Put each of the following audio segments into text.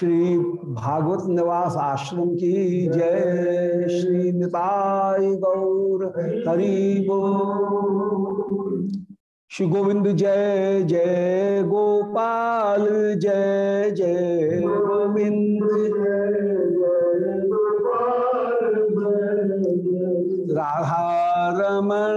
श्री भागवत निवास आश्रम की जय श्री निताय गौर हरिबो श्री गोविंद जय जय गोपाल, जय जय गोविंद। राधा रमण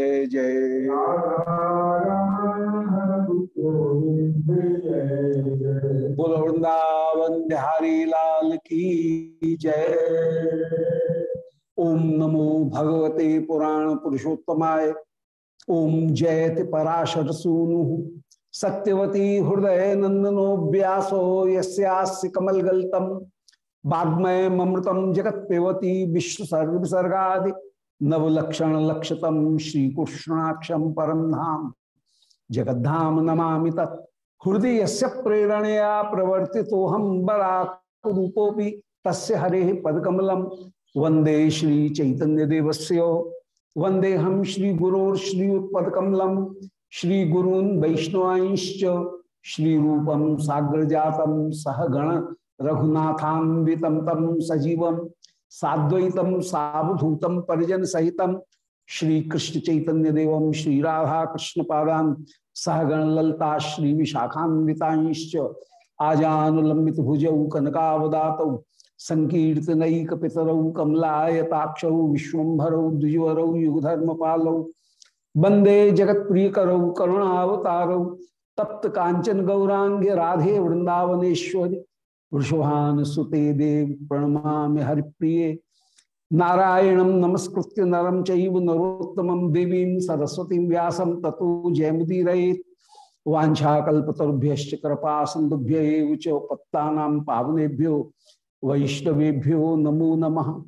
बिहारी लाल की जय। ओम नमो भगवते पुराण पुरुषोत्तमाय। ओम जयति पराशर सूनु। सत्यवती हृदय नंदनो व्यासो यस्यास्य कमलगल्तम। वाग्मय ममृतम जगत विश्व सर्ग विसर्गादि नवलक्षण श्री परम धाम। जगद्धाम नमा तत्। हृदय से प्रेरणया प्रवर्ति तो हम बराक तस्य हरे पदकमलम। वंदे श्री चैतन्य देवस्य वंदे हम श्री गुरोर श्री गुरून् वैष्णवांश्च श्री रूपम साग्र जातम सह गण रघुनाथान्वितम तम सजीवम साद्वैतम सावधूतम परिजन सहितम श्री कृष्ण चैतन्य देवम श्री राधा कृष्ण पादान सहगण ललता श्री विशाखान्विताश्च आजानुलंबित भुजौ कनकावदात संकीर्तनक पितरौ कमलायताक्ष विश्वभरौ द्विजवरौ युगधर्म पालौ वंदे जगत प्रिय करौ करुणावतारौ तप्त कांचन गौरांग राधे वृंदावनेश्वरी वृषभान सुते देव प्रणमा हरिप्रिय। नारायण नमस्कृत्य नरम चैव नरोत्तम देवी सरस्वती व्यासम ततो जयमुदीर वाछाकल्पतरुभ्य कृपा सिंधुभ्य पत्ता पावनेभ्यो, वैष्णवेभ्यो नमो नमः।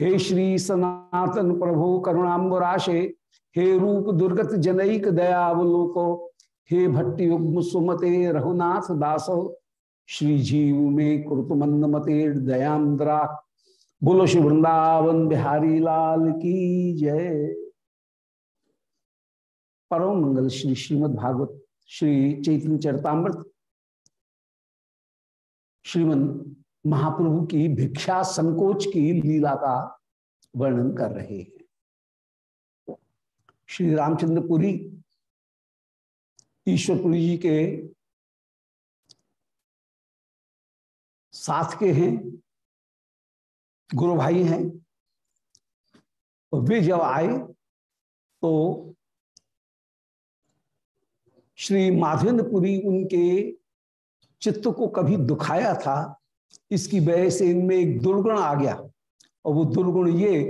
हे श्री सनातन प्रभु करुणाबराशे हे रूप दुर्गत जनक दयावलोको, हे भट्टी सुमते रघुनाथ दासो, श्री जीव में कुरुतमंद मते दयांद्रा बोलो श्री वृंदावन बिहारी लाल की जय। परम मंगल श्री श्रीमद भागवत, श्री चैतन्य चरतामृत श्रीमद महाप्रभु की भिक्षा संकोच की लीला का वर्णन कर रहे हैं। श्री रामचंद्रपुरी, ईश्वरपुरी जी के साथ के हैं। गुरु भाई हैं। वे जब आए तो श्री माधवेंद्रपुरी उनके चित्त को कभी दुखाया था। इसकी वजह से इनमें एक दुर्गुण आ गया और वो दुर्गुण ये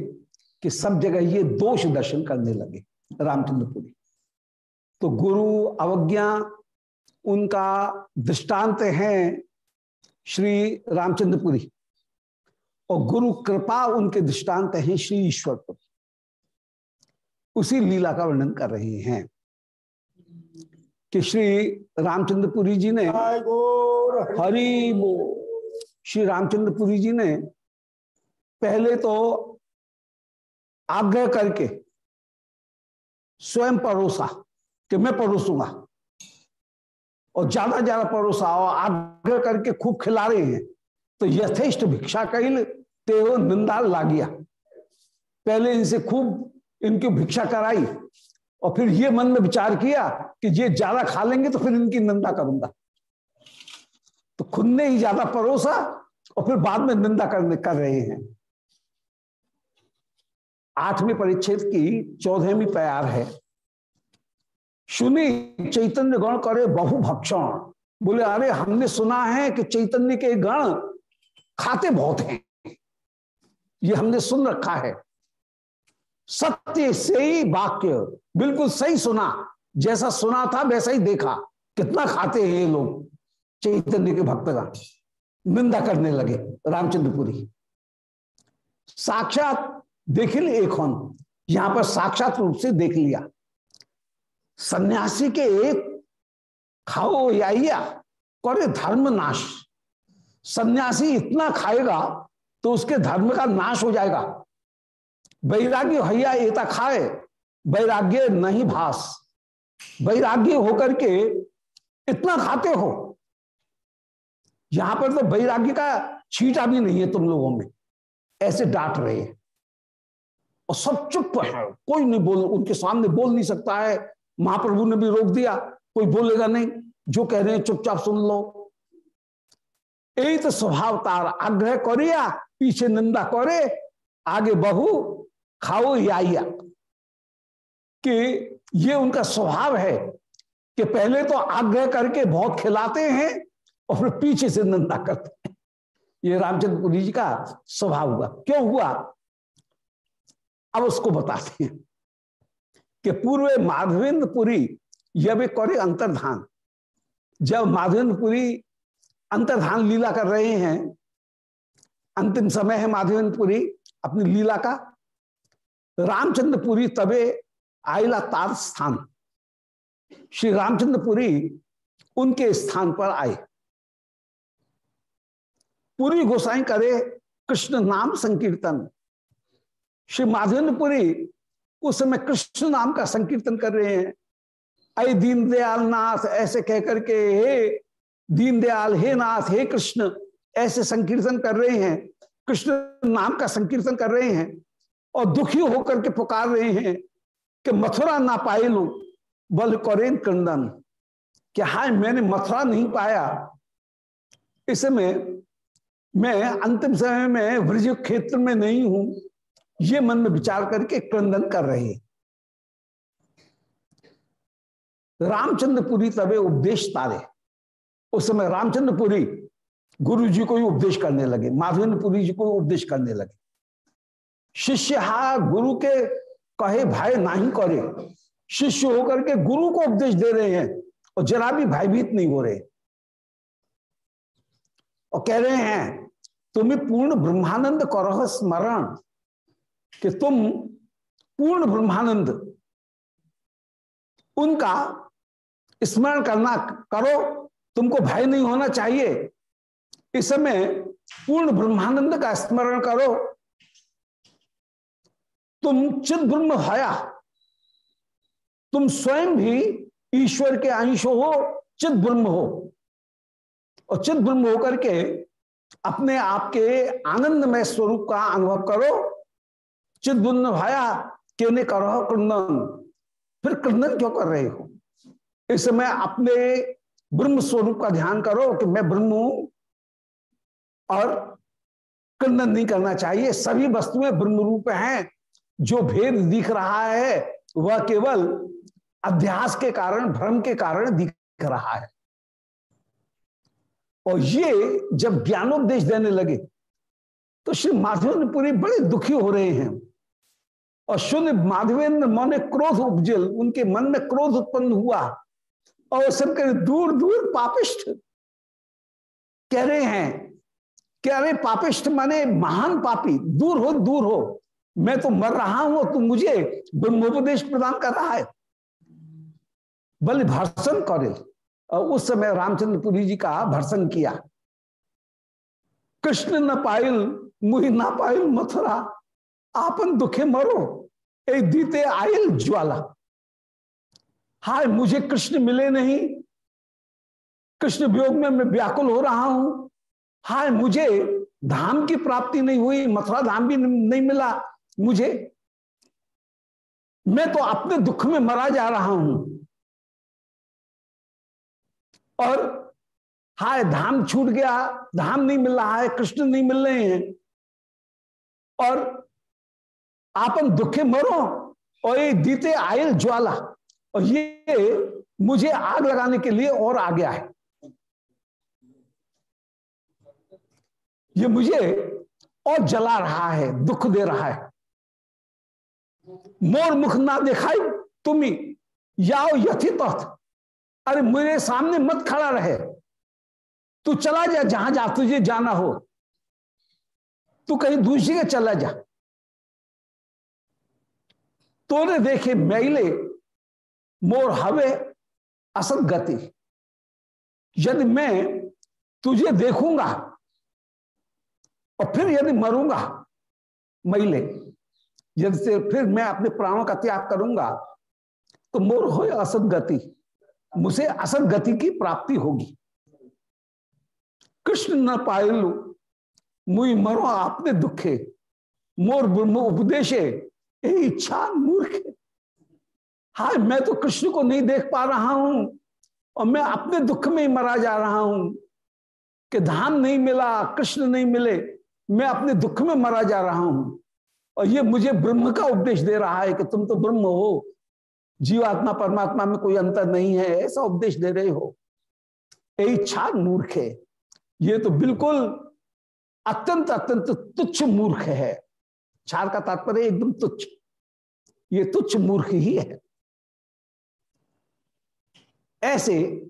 कि सब जगह ये दोष दर्शन करने लगे रामचंद्रपुरी। तो गुरु अवज्ञा उनका दृष्टांत है श्री रामचंद्रपुरी। और गुरु कृपा उनके दृष्टांत हैं श्री ईश्वरपुरी उसी लीला का वर्णन कर रहे हैं। कि श्री रामचंद्रपुरी जी ने हरि वो श्री रामचंद्रपुरी जी ने पहले तो आग्रह करके स्वयं परोसा कि मैं परोसूँगा। और ज़्यादा ज़्यादा परोसा और आग्रह करके खूब खिला रहे हैं। तो यथेष्ट भिक्षा कैल ते निंदा लागिया पहले इनसे खूब इनकी भिक्षा कराई और फिर ये मन में विचार किया कि ये ज़्यादा खा लेंगे तो फिर इनकी निंदा करूँगा। तो खुद ने ही ज़्यादा परोसा और फिर बाद में निंदा करने कर रहे हैं। आठवीं परिच्छेद की चौदहवीं प्यार है। सुनी, चैतन्य गण करे बहु भक्षण बोले, अरे, हमने सुना है कि चैतन्य के गण खाते बहुत हैं। ये हमने सुन रखा है। सत्य से ही वाक्य बिल्कुल सही सुना, जैसा सुना था वैसा ही देखा। कितना खाते हैं ये लोग। चैतन्य के भक्त का निंदा करने लगे रामचंद्रपुरी। साक्षात देख ले एक यहाँ पर साक्षात रूप से देख लिया। सन्यासी के एक, खाओ या, करे धर्म नाश। सन्यासी इतना खाएगा तो उसके धर्म का नाश हो जाएगा। वैराग्य हैया एता खाए वैराग्य नहीं भास। वैराग्य होकर के इतना खाते हो। यहाँ पर तो वैराग्य का छीटा भी नहीं है तुम लोगों में। ऐसे डांट रहे हैं। और सब चुप है। कोई नहीं बोल उनके सामने बोल नहीं सकता है। महाप्रभु ने भी रोक दिया कोई बोलेगा नहीं। जो कह रहे हैं चुपचाप सुन लो। यही तो स्वभाव तार आग्रह करिया पीछे निंदा करे, आगे बहु, खाओ या कि ये उनका स्वभाव है कि पहले तो आग्रह करके बहुत खिलाते हैं और पीछे से निंदा करते हैं। ये रामचंद्रपुरी जी का स्वभाव हुआ। क्यों हुआ? अब उसको बताते हैं कि पूर्व माधवेंद्रपुरी यह करे अंतर्धान। जब माधवेंद्रपुरी अंतर्धान लीला कर रहे हैं अंतिम समय है माधवेंद्रपुरी, अपनी लीला का। रामचंद्रपुरी तबे आयला तार स्थान। श्री रामचंद्रपुरी उनके स्थान पर आए। पूरी गोसाई करे कृष्ण नाम संकीर्तन। श्री माधवेंद्रपुरी उस समय कृष्ण नाम का संकीर्तन कर रहे हैं। अय दीनदयाल नाथ ऐसे कहकर के हे दीनदयाल, हे नाथ, हे कृष्ण ऐसे संकीर्तन कर रहे हैं, कृष्ण नाम का संकीर्तन कर रहे हैं और दुखी होकर के पुकार रहे हैं कि मथुरा ना पाए लू बल करें क्रंदन कि हाय, मैंने मथुरा नहीं पाया। इसमें मैं अंतिम समय में ब्रज क्षेत्र में नहीं हूँ, ये मन में विचार करके क्रंदन कर रहे रामचंद्रपुरी तबे उपदेश तारे। उस समय रामचंद्रपुरी गुरु जी को ही उपदेश करने लगे माधवेन्द्रपुरी जी को उपदेश करने लगे। शिष्य, हा, गुरु के कहे भाई नहीं करे। शिष्य होकर के गुरु को उपदेश दे रहे हैं और जरा भी भयभीत नहीं हो रहे। और कह रहे हैं, तुम्हें पूर्ण ब्रह्मानंद करो स्मरण कि तुम पूर्ण ब्रह्मानंद, उनका स्मरण करना करो, तुमको भय नहीं होना चाहिए। इस समय पूर्ण ब्रह्मानंद का स्मरण करो। तुम चिद ब्रह्म हया तुम स्वयं भी ईश्वर के अंश हो, चिद ब्रह्म हो। और चिद ब्रह्म होकर के अपने आप के आनंदमय स्वरूप का अनुभव करो। चिद ब्रह्म भाया क्यों करो कृंदन फिर क्रंदन क्यों कर रहे हो? इस समय अपने ब्रह्म स्वरूप का ध्यान करो कि मैं ब्रह्म हूँ और क्रंदन नहीं करना चाहिए। सभी वस्तुएँ ब्रह्म रूप हैं। जो भेद दिख रहा है, वह केवल अध्यास के कारण, भ्रम के कारण दिख रहा है। और ये जब ज्ञानोपदेश देने लगे तो श्री माधवेंद्रपुरी बड़े दुखी हो रहे हैं। और शून्य माधवेंद्र मन क्रोध उपजल, उनके मन में क्रोध उत्पन्न हुआ। और सब कह दूर दूर पापिष्ठ कह रहे हैं कह रहे पापिष्ठ माने महान पापी, दूर हो दूर हो। मैं तो मर रहा हूँ तुम मुझे ब्रह्मोपदेश प्रदान कर रहा है। बल भर्सन करे, और उस समय रामचंद्रपुरी जी का भर्सन किया। कृष्ण न पायल, मुहि ना पायल, मथुरा, आपन दुखे मरो, ए दीते आयल ज्वाला। हाय, मुझे कृष्ण मिले नहीं। कृष्ण वियोग में मैं व्याकुल हो रहा हूँ। हाय मुझे धाम की प्राप्ति नहीं हुई, मथुरा धाम भी नहीं मिला मुझे। मैं तो अपने दुख में मरा जा रहा हूँ। और हाय, धाम छूट गया, धाम नहीं मिल रहा है, कृष्ण नहीं मिल रहे हैं। और आपन दुखे मरो, और ये दीते आयल ज्वाला, और ये मुझे आग लगाने के लिए और आ गया है। ये मुझे और जला रहा है, दुख दे रहा है। मोर मुख ना दिखाई तुम्ही याओ यथित अरे मेरे सामने मत खड़ा रहे। तू चला जा, जहाँ जा, तुझे जाना हो। तू कहीं दूसरी के चला जा। तोरे देखे मैले, मोर हवे असत गति यदि मैं तुझे देखूँगा और फिर यदि मरूँगा मैले यदि से फिर मैं अपने प्राणों का त्याग करूँगा तो मोर हो असत गति, मुझे असत गति की प्राप्ति होगी। कृष्ण न पायलू, मुई मरो आपने दुखे, मोर ब्रह्म उपदेशे इच्छा मूर्ख। हाय, मैं तो कृष्ण को नहीं देख पा रहा हूँ, और मैं अपने दुख में ही मरा जा रहा हूँ, कि धाम नहीं मिला, कृष्ण नहीं मिले मैं अपने दुख में मरा जा रहा हूँ। और ये मुझे ब्रह्म का उपदेश दे रहा है कि तुम तो ब्रह्म हो। जीवात्मा, परमात्मा में कोई अंतर नहीं है। ऐसा उपदेश दे रहे हो। इच्छा मूर्ख है। ये तो बिल्कुल अत्यंत अत्यंत तुच्छ मूर्ख है। चार का तात्पर्य एकदम तुच्छ। ये तुच्छ मूर्ख ही है। ऐसे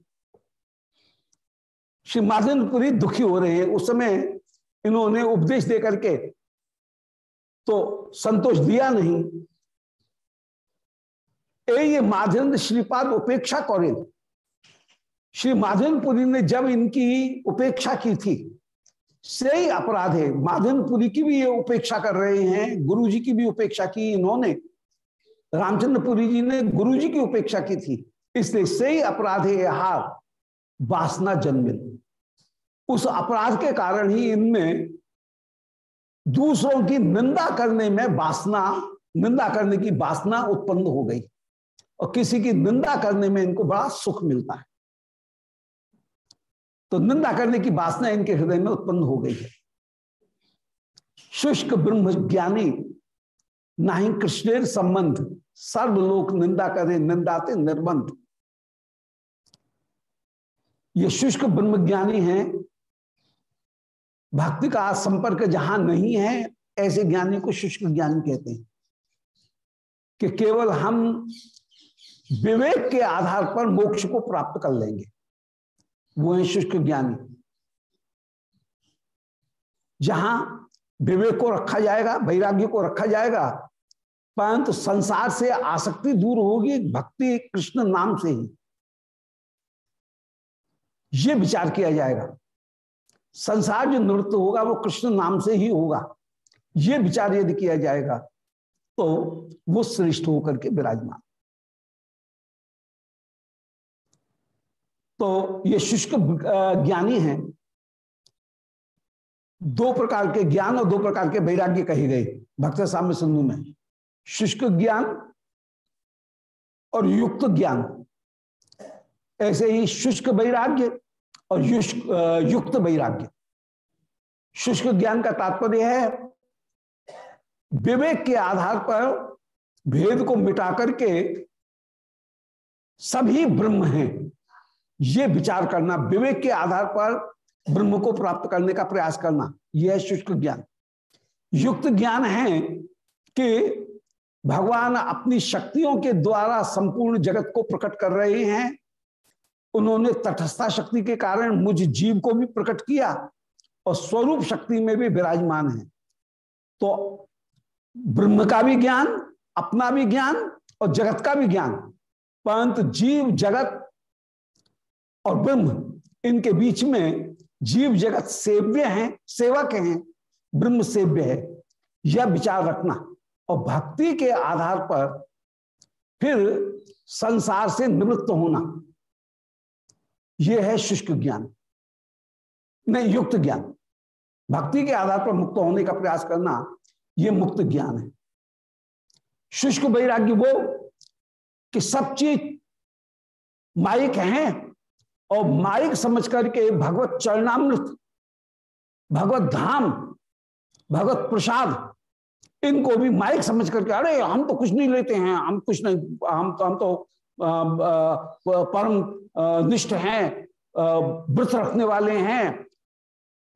श्री माधवपुरी दुखी हो रहे हैं। उस समय इन्होंने उपदेश दे करके तो संतोष दिया नहीं। ए, ये माधवेंद्र श्रीपाद उपेक्षा करें श्री माधवपुरी ने जब इनकी उपेक्षा की थी, से ही अपराध है। माधवपुरी की भी ये उपेक्षा कर रहे हैं गुरु जी की भी उपेक्षा की इन्होंने। रामचंद्रपुरी जी ने गुरु जी की उपेक्षा की थी, इसलिए से ही अपराध है। हार, वासना जन्मिल। उस अपराध के कारण ही इनमें दूसरों की निंदा करने में वासना, निंदा करने की वासना उत्पन्न हो गई। और किसी की निंदा करने में इनको बड़ा सुख मिलता है। तो निंदा करने की वासना इनके हृदय में उत्पन्न हो गई है। शुष्क ब्रह्म ज्ञानी ना ही कृष्णेर संबंध सर्व लोक निंदा करे, निंदाते निर्बंध। ये शुष्क ब्रह्म ज्ञानी है भक्ति का संपर्क जहाँ नहीं है, ऐसे ज्ञानी को शुष्क ज्ञानी कहते हैं कि केवल हम विवेक के आधार पर मोक्ष को प्राप्त कर लेंगे। वो है शुष्क ज्ञानी। जहाँ विवेक को रखा जाएगा, वैराग्य को रखा जाएगा, परंतु संसार से आसक्ति दूर होगी भक्ति कृष्ण नाम से ही। ये विचार किया जाएगा। संसार जो नृत्य होगा, वो कृष्ण नाम से ही होगा। ये विचार यदि किया जाएगा तो वो श्रेष्ठ होकर के विराजमान। तो ये शुष्क ज्ञानी हैं। दो प्रकार के ज्ञान और दो प्रकार के वैराग्य कहे गए, भक्त साम्य सिंधु में। शुष्क ज्ञान और युक्त ज्ञान। ऐसे ही शुष्क वैराग्य और युक्त वैराग्य। शुष्क ज्ञान का तात्पर्य है, विवेक के आधार पर भेद को मिटा करके सभी ब्रह्म हैं। ये विचार करना, विवेक के आधार पर ब्रह्म को प्राप्त करने का प्रयास करना, यह है शुष्क ज्ञान। युक्त ज्ञान है कि भगवान अपनी शक्तियों के द्वारा संपूर्ण जगत को प्रकट कर रहे हैं उन्होंने तटस्था शक्ति के कारण मुझ जीव को भी प्रकट किया और स्वरूप शक्ति में भी विराजमान है। तो ब्रह्म का भी ज्ञान, अपना भी ज्ञान और जगत का भी ज्ञान, परंतु जीव, जगत और ब्रह्म, इनके बीच में जीव, जगत सेव्य है, सेवक हैं, ब्रह्म सेव्य है। यह विचार रखना और भक्ति के आधार पर फिर संसार से निवृत्त होना। यह है शुष्क ज्ञान। नहीं, युक्त ज्ञान। भक्ति के आधार पर मुक्त होने का प्रयास करना यह मुक्त ज्ञान है। शुष्क वैराग्य वो कि सब चीज़ माइक हैं और माइक समझ करके भगवत चरणामृत, भगवत धाम, भगवत प्रसाद, इनको भी माइक समझ करके अरे, हम तो कुछ नहीं लेते हैं, हम कुछ नहीं, हम तो हम तो परम निष्ठ हैं व्रत रखने वाले हैं।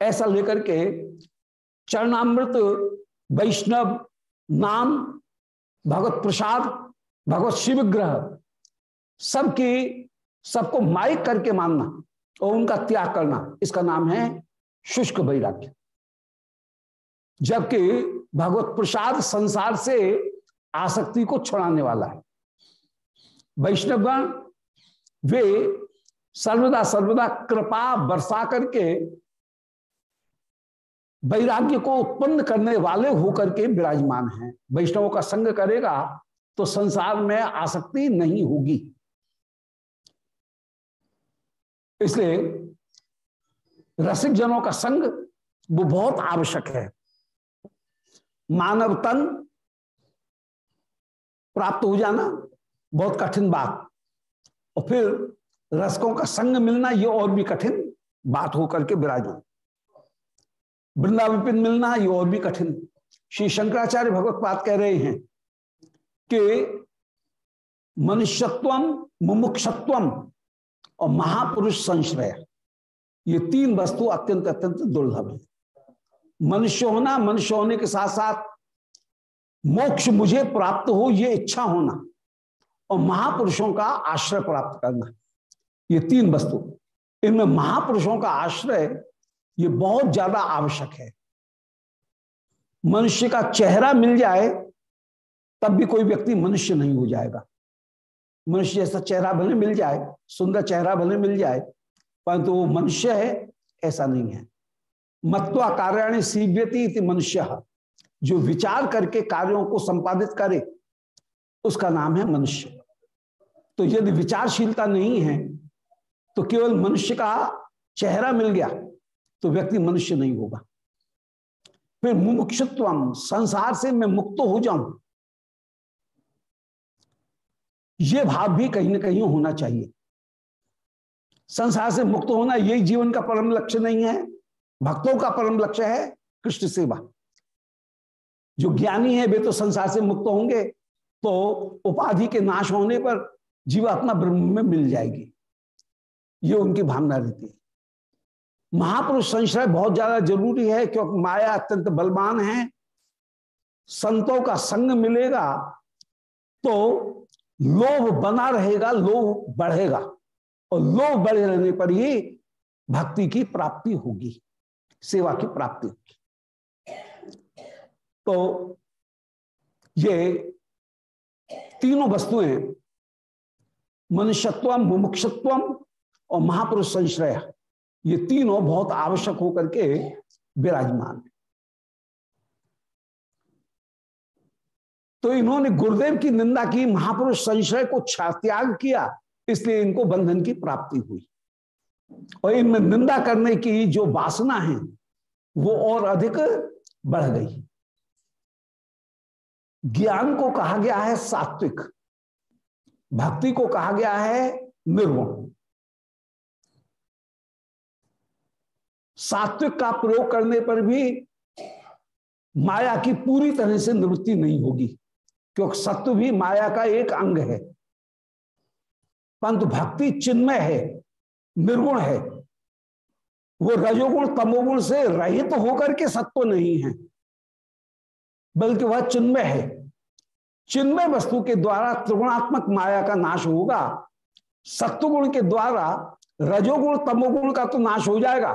ऐसा लेकर के चरणामृत, वैष्णव, नाम, भगवत प्रसाद, भगवत शिवग्रह सबकी, सबको माइक करके मानना और उनका त्याग करना, इसका नाम है शुष्क वैराग्य। जबकि भगवत प्रसाद संसार से आसक्ति को छुड़ाने वाला है। वैष्णवगण वे सर्वदा सर्वदा कृपा बरसा करके वैराग्य को उत्पन्न करने वाले होकर के विराजमान हैं। वैष्णवों का संग करेगा तो संसार में आसक्ति नहीं होगी। इसलिए रसिक जनों का संग वो बहुत आवश्यक है। मानव तन प्राप्त हो जाना बहुत कठिन बात। और फिर रसकों का संग मिलना ये और भी कठिन बात होकर के विराजमान वृंदाविपिन मिलना ये और भी कठिन। श्री शंकराचार्य भगवत पात कह रहे हैं कि मनुष्यत्वम, मुमुक्षत्वम और महापुरुष संश्रय, ये तीन वस्तु अत्यंत अत्यंत दुर्लभ है। मनुष्य होना, मनुष्य होने के साथ साथ मोक्ष मुझे प्राप्त हो, ये इच्छा होना। और महापुरुषों का आश्रय प्राप्त करना। ये तीन वस्तु। इनमें महापुरुषों का आश्रय ये बहुत ज़्यादा आवश्यक है। मनुष्य का चेहरा मिल जाए, तब भी कोई व्यक्ति मनुष्य नहीं हो जाएगा। मनुष्य जैसा चेहरा भले मिल जाए, सुंदर चेहरा भले मिल जाए, परंतु तो वो मनुष्य है, ऐसा नहीं है। मत्वा कार्याणी सीव्यति मनुष्य। जो विचार करके कार्यों को संपादित करे, उसका नाम है मनुष्य। तो यदि विचारशीलता नहीं है तो केवल मनुष्य का चेहरा मिल गया तो व्यक्ति मनुष्य नहीं होगा। फिर मुमुक्षुत्व संसार से मैं मुक्त हो जाऊँ। यह भाव भी कहीं ना कहीं होना चाहिए। संसार से मुक्त होना यही जीवन का परम लक्ष्य नहीं है, भक्तों का परम लक्ष्य है कृष्ण सेवा। जो ज्ञानी है, वे तो संसार से मुक्त होंगे तो उपाधि के नाश होने पर जीवात्मा ब्रह्म में मिल जाएगी। ये उनकी भावना रहती है। महापुरुष संश्रय बहुत ज़्यादा ज़रूरी है, क्योंकि माया अत्यंत बलवान है। संतों का संग मिलेगा तो लोभ बना रहेगा, लोभ बढ़ेगा। और लोभ बढ़े रहने पर ही भक्ति की प्राप्ति होगी, सेवा की प्राप्ति होगी। तो ये तीनों वस्तुएँ मनुष्यत्व मुमुक्षत्व और महापुरुष संश्रय ये तीनों बहुत आवश्यक होकर के विराजमान है। तो इन्होंने गुरुदेव की निंदा की महापुरुष संशय को त्याग किया, इसलिए इनको बंधन की प्राप्ति हुई। और इनमें निंदा करने की जो वासना है, वो और अधिक बढ़ गई। ज्ञान को कहा गया है सात्विक। भक्ति को कहा गया है निर्गुण। सात्विक का प्रयोग करने पर भी माया की पूरी तरह से निवृत्ति नहीं होगी, क्योंकि सत्व भी माया का एक अंग है। परंतु भक्ति चिन्मय है, निर्गुण है। वो रजोगुण, तमोगुण से रहित तो होकर के सत्व नहीं है, बल्कि वह चिन्मय है। चिन्मय वस्तु के द्वारा त्रिगुणात्मक माया का नाश होगा। सत्वगुण के द्वारा रजोगुण, तमोगुण का तो नाश हो जाएगा,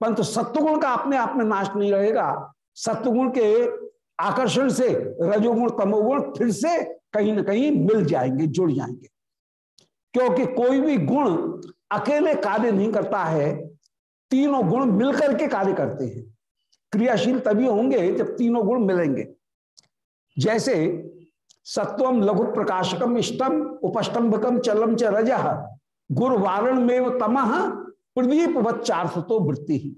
परंतु सत्वगुण का अपने आप में नाश नहीं रहेगा। सत्वगुण के आकर्षण से रजोगुण, तमोगुण फिर से कहीं ना कहीं मिल जाएँगे, जुड़ जाएँगे। क्योंकि कोई भी गुण अकेले कार्य नहीं करता है, तीनों गुण मिलकर के कार्य करते हैं। क्रियाशील तभी होंगे जब तीनों गुण मिलेंगे। जैसे सत्वम लघु प्रकाशकम इष्टम उपस्तंभकम चलम च रज। गुरुवारण में तमह प्रदीप वच्चार्थ तो वृत्ति। ही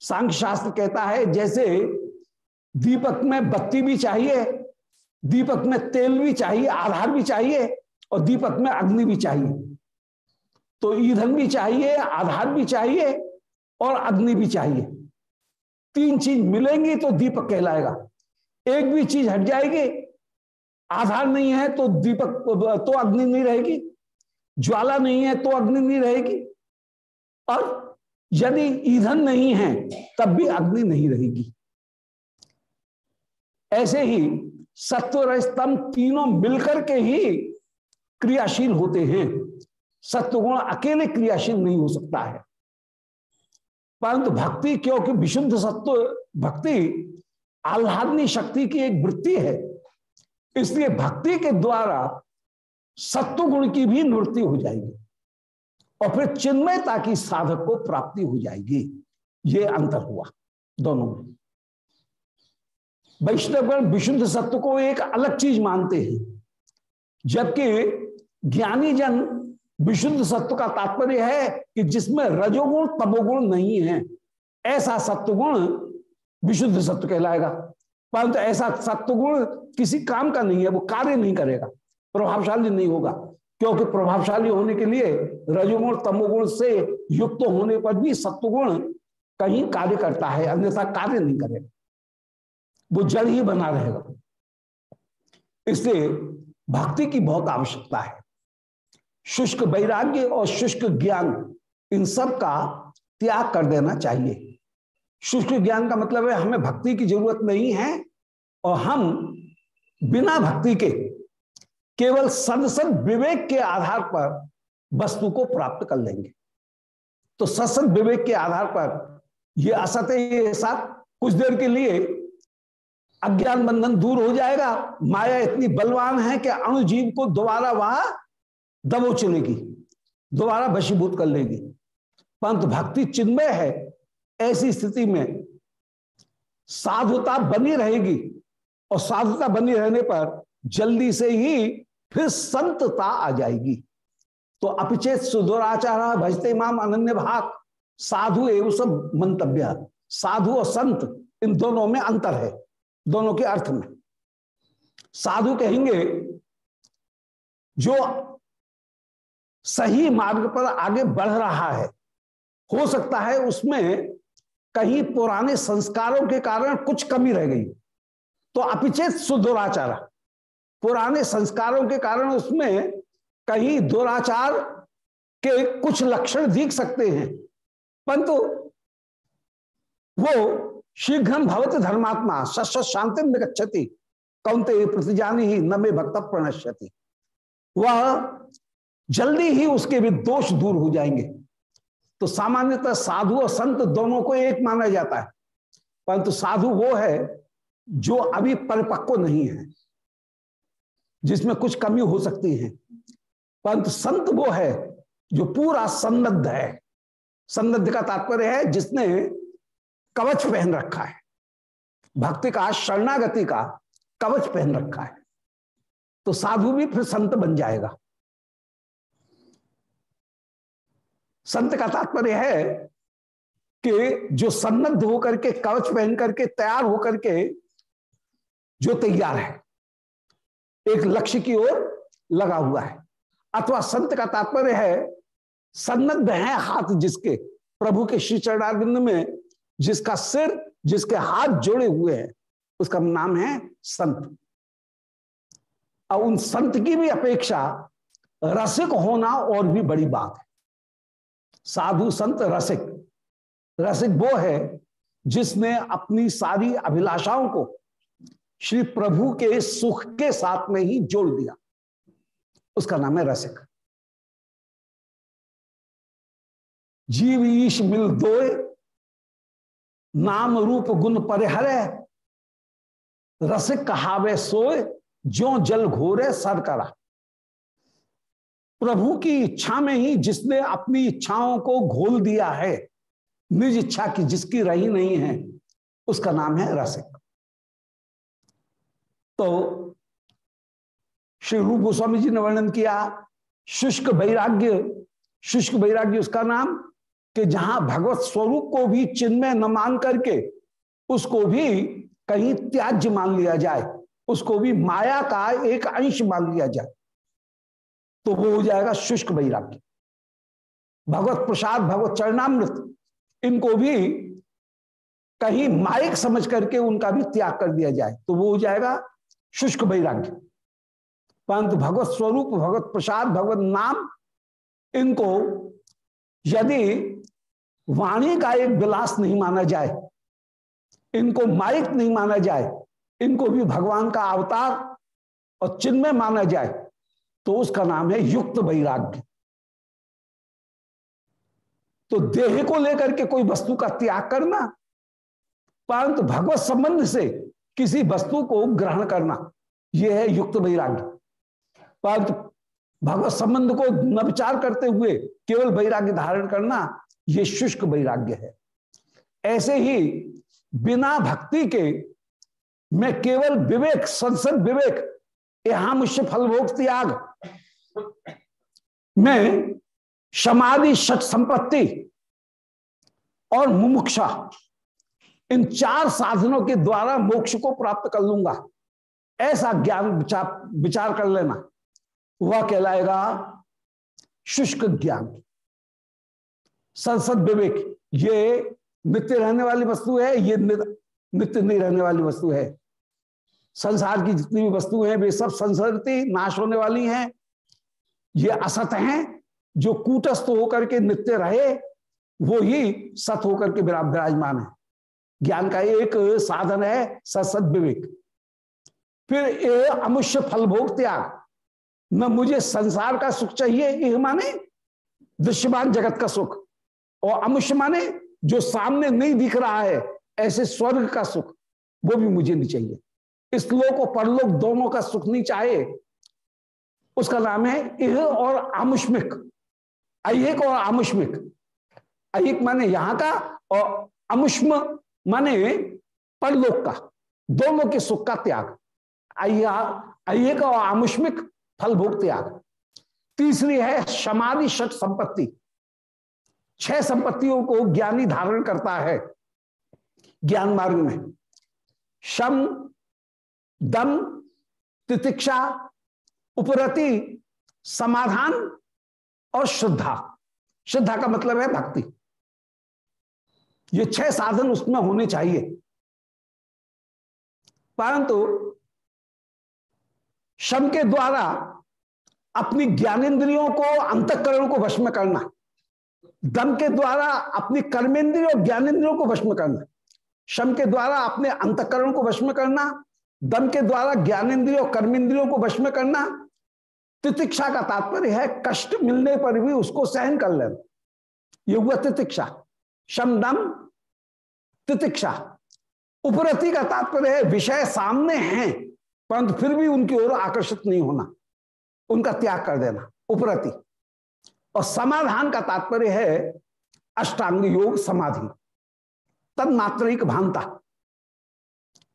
सांख्य शास्त्र कहता है, जैसे दीपक में बत्ती भी चाहिए, दीपक में तेल भी चाहिए, आधार भी चाहिए, और दीपक में अग्नि भी चाहिए। तो ईंधन भी चाहिए, आधार भी चाहिए, और अग्नि भी चाहिए। तीन चीज़ मिलेंगी तो दीपक कहलाएगा। एक भी चीज़ हट जाएगी आधार नहीं है तो दीपक तो अग्नि नहीं रहेगी। ज्वाला नहीं है तो अग्नि नहीं रहेगी। और यदि ईंधन नहीं है, तब भी अग्नि नहीं रहेगी। ऐसे ही सत्व स्तंभ तीनों मिलकर के ही क्रियाशील होते हैं। सत्वगुण अकेले क्रियाशील नहीं हो सकता है। परंतु भक्ति, क्योंकि विशुद्ध सत्व भक्ति, आह्लादनी शक्ति की एक वृत्ति है। इसलिए भक्ति के द्वारा सत्व गुण की भी निवृत्ति हो जाएगी और फिर चिन्मयता की साधक को प्राप्ति हो जाएगी। ये अंतर हुआ दोनों में। वैष्णवगण विशुद्ध सत्व को एक अलग चीज़ मानते हैं, जबकि ज्ञानी जन विशुद्ध सत्व का तात्पर्य है कि जिसमें रजोगुण, तमोगुण नहीं है, ऐसा सत्वगुण विशुद्ध सत्व कहलाएगा। परंतु ऐसा सत्वगुण किसी काम का नहीं है, वो कार्य नहीं करेगा। प्रभावशाली नहीं होगा, क्योंकि प्रभावशाली होने के लिए रजोगुण, तमोगुण से युक्त होने पर भी सत्वगुण कहीं कार्य करता है, अन्यथा कार्य नहीं करेगा। वो जड़ ही बना रहेगा। इसलिए भक्ति की बहुत आवश्यकता है। शुष्क वैराग्य और शुष्क ज्ञान, इन सब का त्याग कर देना चाहिए। शुष्क ज्ञान का मतलब है, हमें भक्ति की ज़रूरत नहीं है, और हम बिना भक्ति के, केवल सदसद विवेक के आधार पर वस्तु को प्राप्त कर लेंगे। तो सत्सद विवेक के आधार पर यह असत है, ये साथ कुछ देर के लिए अज्ञान बंधन दूर हो जाएगा। माया इतनी बलवान है कि अणुजीव को दोबारा वहाँ दबोच लेगी, दोबारा वशीभूत कर लेगी। परंतु भक्ति चिन्मय है ऐसी स्थिति में साधुता बनी रहेगी और साधुता बनी रहने पर जल्दी से ही फिर संतता आ जाएगी। तो अपिचेत सुदुराचार भजते माम अनन्य भाग। साधु एवं सब मंतव्य। साधु और संत, इन दोनों में अंतर है, दोनों के अर्थ में। साधु कहेंगे, जो सही मार्ग पर आगे बढ़ रहा है, हो सकता है उसमें कहीं पुराने संस्कारों के कारण कुछ कमी रह गई। तो अपिचेत सुदुराचार। पुराने संस्कारों के कारण उसमें कहीं दुराचार के कुछ लक्षण दिख सकते हैं। परंतु वो शीघ्र भवत धर्मात्मा शस्व शांति में गच्छति कौनते प्रतिजानी ही न मे भक्त प्रणश्यति। वह जल्दी ही उसके भी दोष दूर हो जाएँगे। तो सामान्यतः साधु और संत दोनों को एक माना जाता है। परंतु साधु वो है जो अभी परिपक्व नहीं है, जिसमें कुछ कमी हो सकती है। परंतु संत वो है जो पूरा सन्नद्ध है। सन्नद्ध का तात्पर्य है, जिसने कवच पहन रखा है। भक्ति का, शरणागति का कवच पहन रखा है। तो साधु भी फिर संत बन जाएगा। संत का तात्पर्य है कि जो सन्नद्ध होकर के कवच पहन करके तैयार होकर के जो तैयार है, एक लक्ष्य की ओर लगा हुआ है। अथवा संत का तात्पर्य है, सन्नद्ध है हाथ जिसके, प्रभु के श्री चरणारिंद में, जिसका सिर, जिसके हाथ जोड़े हुए हैं, उसका नाम है संत। और उन संत की भी अपेक्षा रसिक होना और भी बड़ी बात है। साधु संत रसिक। रसिक वो है जिसने अपनी सारी अभिलाषाओं को श्री प्रभु के सुख के साथ में ही जोड़ दिया। उसका नाम है रसिक। जीव ईश मिल दोए, नाम रूप गुण परिहरे। रसिक कहावे सोए जो जल घोरे सर करा। प्रभु की इच्छा में ही जिसने अपनी इच्छाओं को घोल दिया है, निज इच्छा की जिसकी रही नहीं है, उसका नाम है रसिक। तो श्री रूप गोस्वामी जी ने वर्णन किया, शुष्क वैराग्य शुष्क वैराग्य उसका नाम, कि जहाँ भगवत स्वरूप को भी चिन्मय न मान करके उसको भी कहीं त्याज्य मान लिया जाए, उसको भी माया का एक अंश मान लिया जाए। तो वो हो जाएगा शुष्क वैराग्य। भगवत प्रसाद, भगवत चरणामृत, इनको भी कहीं माइक समझ करके उनका भी त्याग कर दिया जाए तो वो हो जाएगा शुष्क वैराग्य। परंतु भगवत स्वरूप, भगवत प्रसाद, भगवत नाम, इनको यदि वाणी का एक विलास नहीं माना जाए, इनको माइक नहीं माना जाए, इनको भी भगवान का अवतार और चिन्ह में माना जाए तो उसका नाम है युक्त वैराग्य। तो देह को लेकर के कोई वस्तु का त्याग करना, परंतु भगवत संबंध से किसी वस्तु को ग्रहण करना यह है युक्त वैराग्य। परंतु भगवत संबंध को न विचार करते हुए केवल वैराग्य धारण करना यह शुष्क वैराग्य है। ऐसे ही बिना भक्ति के मैं केवल विवेक, संसद विवेक यहाँ मुझसे फलभोग त्याग मैं समाधि, सच संपत्ति और मुमुक्षा, इन चार साधनों के द्वारा मोक्ष को प्राप्त कर लूँगा। ऐसा ज्ञान विचार कर लेना। वह कहलाएगा शुष्क ज्ञान। संसद विवेक, ये नित्य रहने वाली वस्तु है, ये नित्य नहीं रहने वाली वस्तु है। संसार की जितनी भी वस्तु हैं, वे सब संसरती नाश होने वाली हैं। ये असत हैं, जो कूटस्थ होकर के नित्य रहे, वो ही सत होकर के विराजमान है। ज्ञान का एक साधन है सत्सद विवेक। फिर अमुष्य फलभोग त्याग। न मुझे संसार का सुख चाहिए यह माने दृश्यमान जगत का सुख। और अमुष्य माने जो सामने नहीं दिख रहा है, ऐसे स्वर्ग का सुख, वो भी मुझे नहीं चाहिए। इस लोक और परलोक दोनों का सुख नहीं चाहे उसका नाम है इह और आमुष्मिक। अहिक और आमुष्मिक। अहिक माने यहाँ का और अमुष्म माने परलोक का। दोनों के सुख का त्याग। अहिक और आमुष्मिक फल भोग त्याग। तीसरी है समाधि षट संपत्ति। छह संपत्तियों को ज्ञानी धारण करता है ज्ञान मार्ग में। शम, दम, तितिक्षा उपरति, समाधान और श्रद्धा श्रद्धा का मतलब है भक्ति। ये छह साधन उसमें होने चाहिए। परंतु शम के द्वारा अपनी ज्ञानेन्द्रियों को, अंतकरण को वश में करना, दम के द्वारा अपनी कर्मेंद्रियों, ज्ञानेन्द्रियों को वश में करना, शम के द्वारा अपने अंतकरण को वश में करना, दम के द्वारा ज्ञानेन्द्रियों और कर्मेंद्रियों को वश में करना तितिक्षा का तात्पर्य है, कष्ट मिलने पर भी उसको सहन कर लेना ये हुआ तितिक्षा। शम दम, तितिक्षा। उपरति का तात्पर्य है, विषय सामने हैं, परंतु फिर भी उनकी ओर आकर्षित नहीं होना। उनका त्याग कर देना, उपरति। और समाधान का तात्पर्य है, अष्टांग योग समाधि। तन्मात्रिक भानता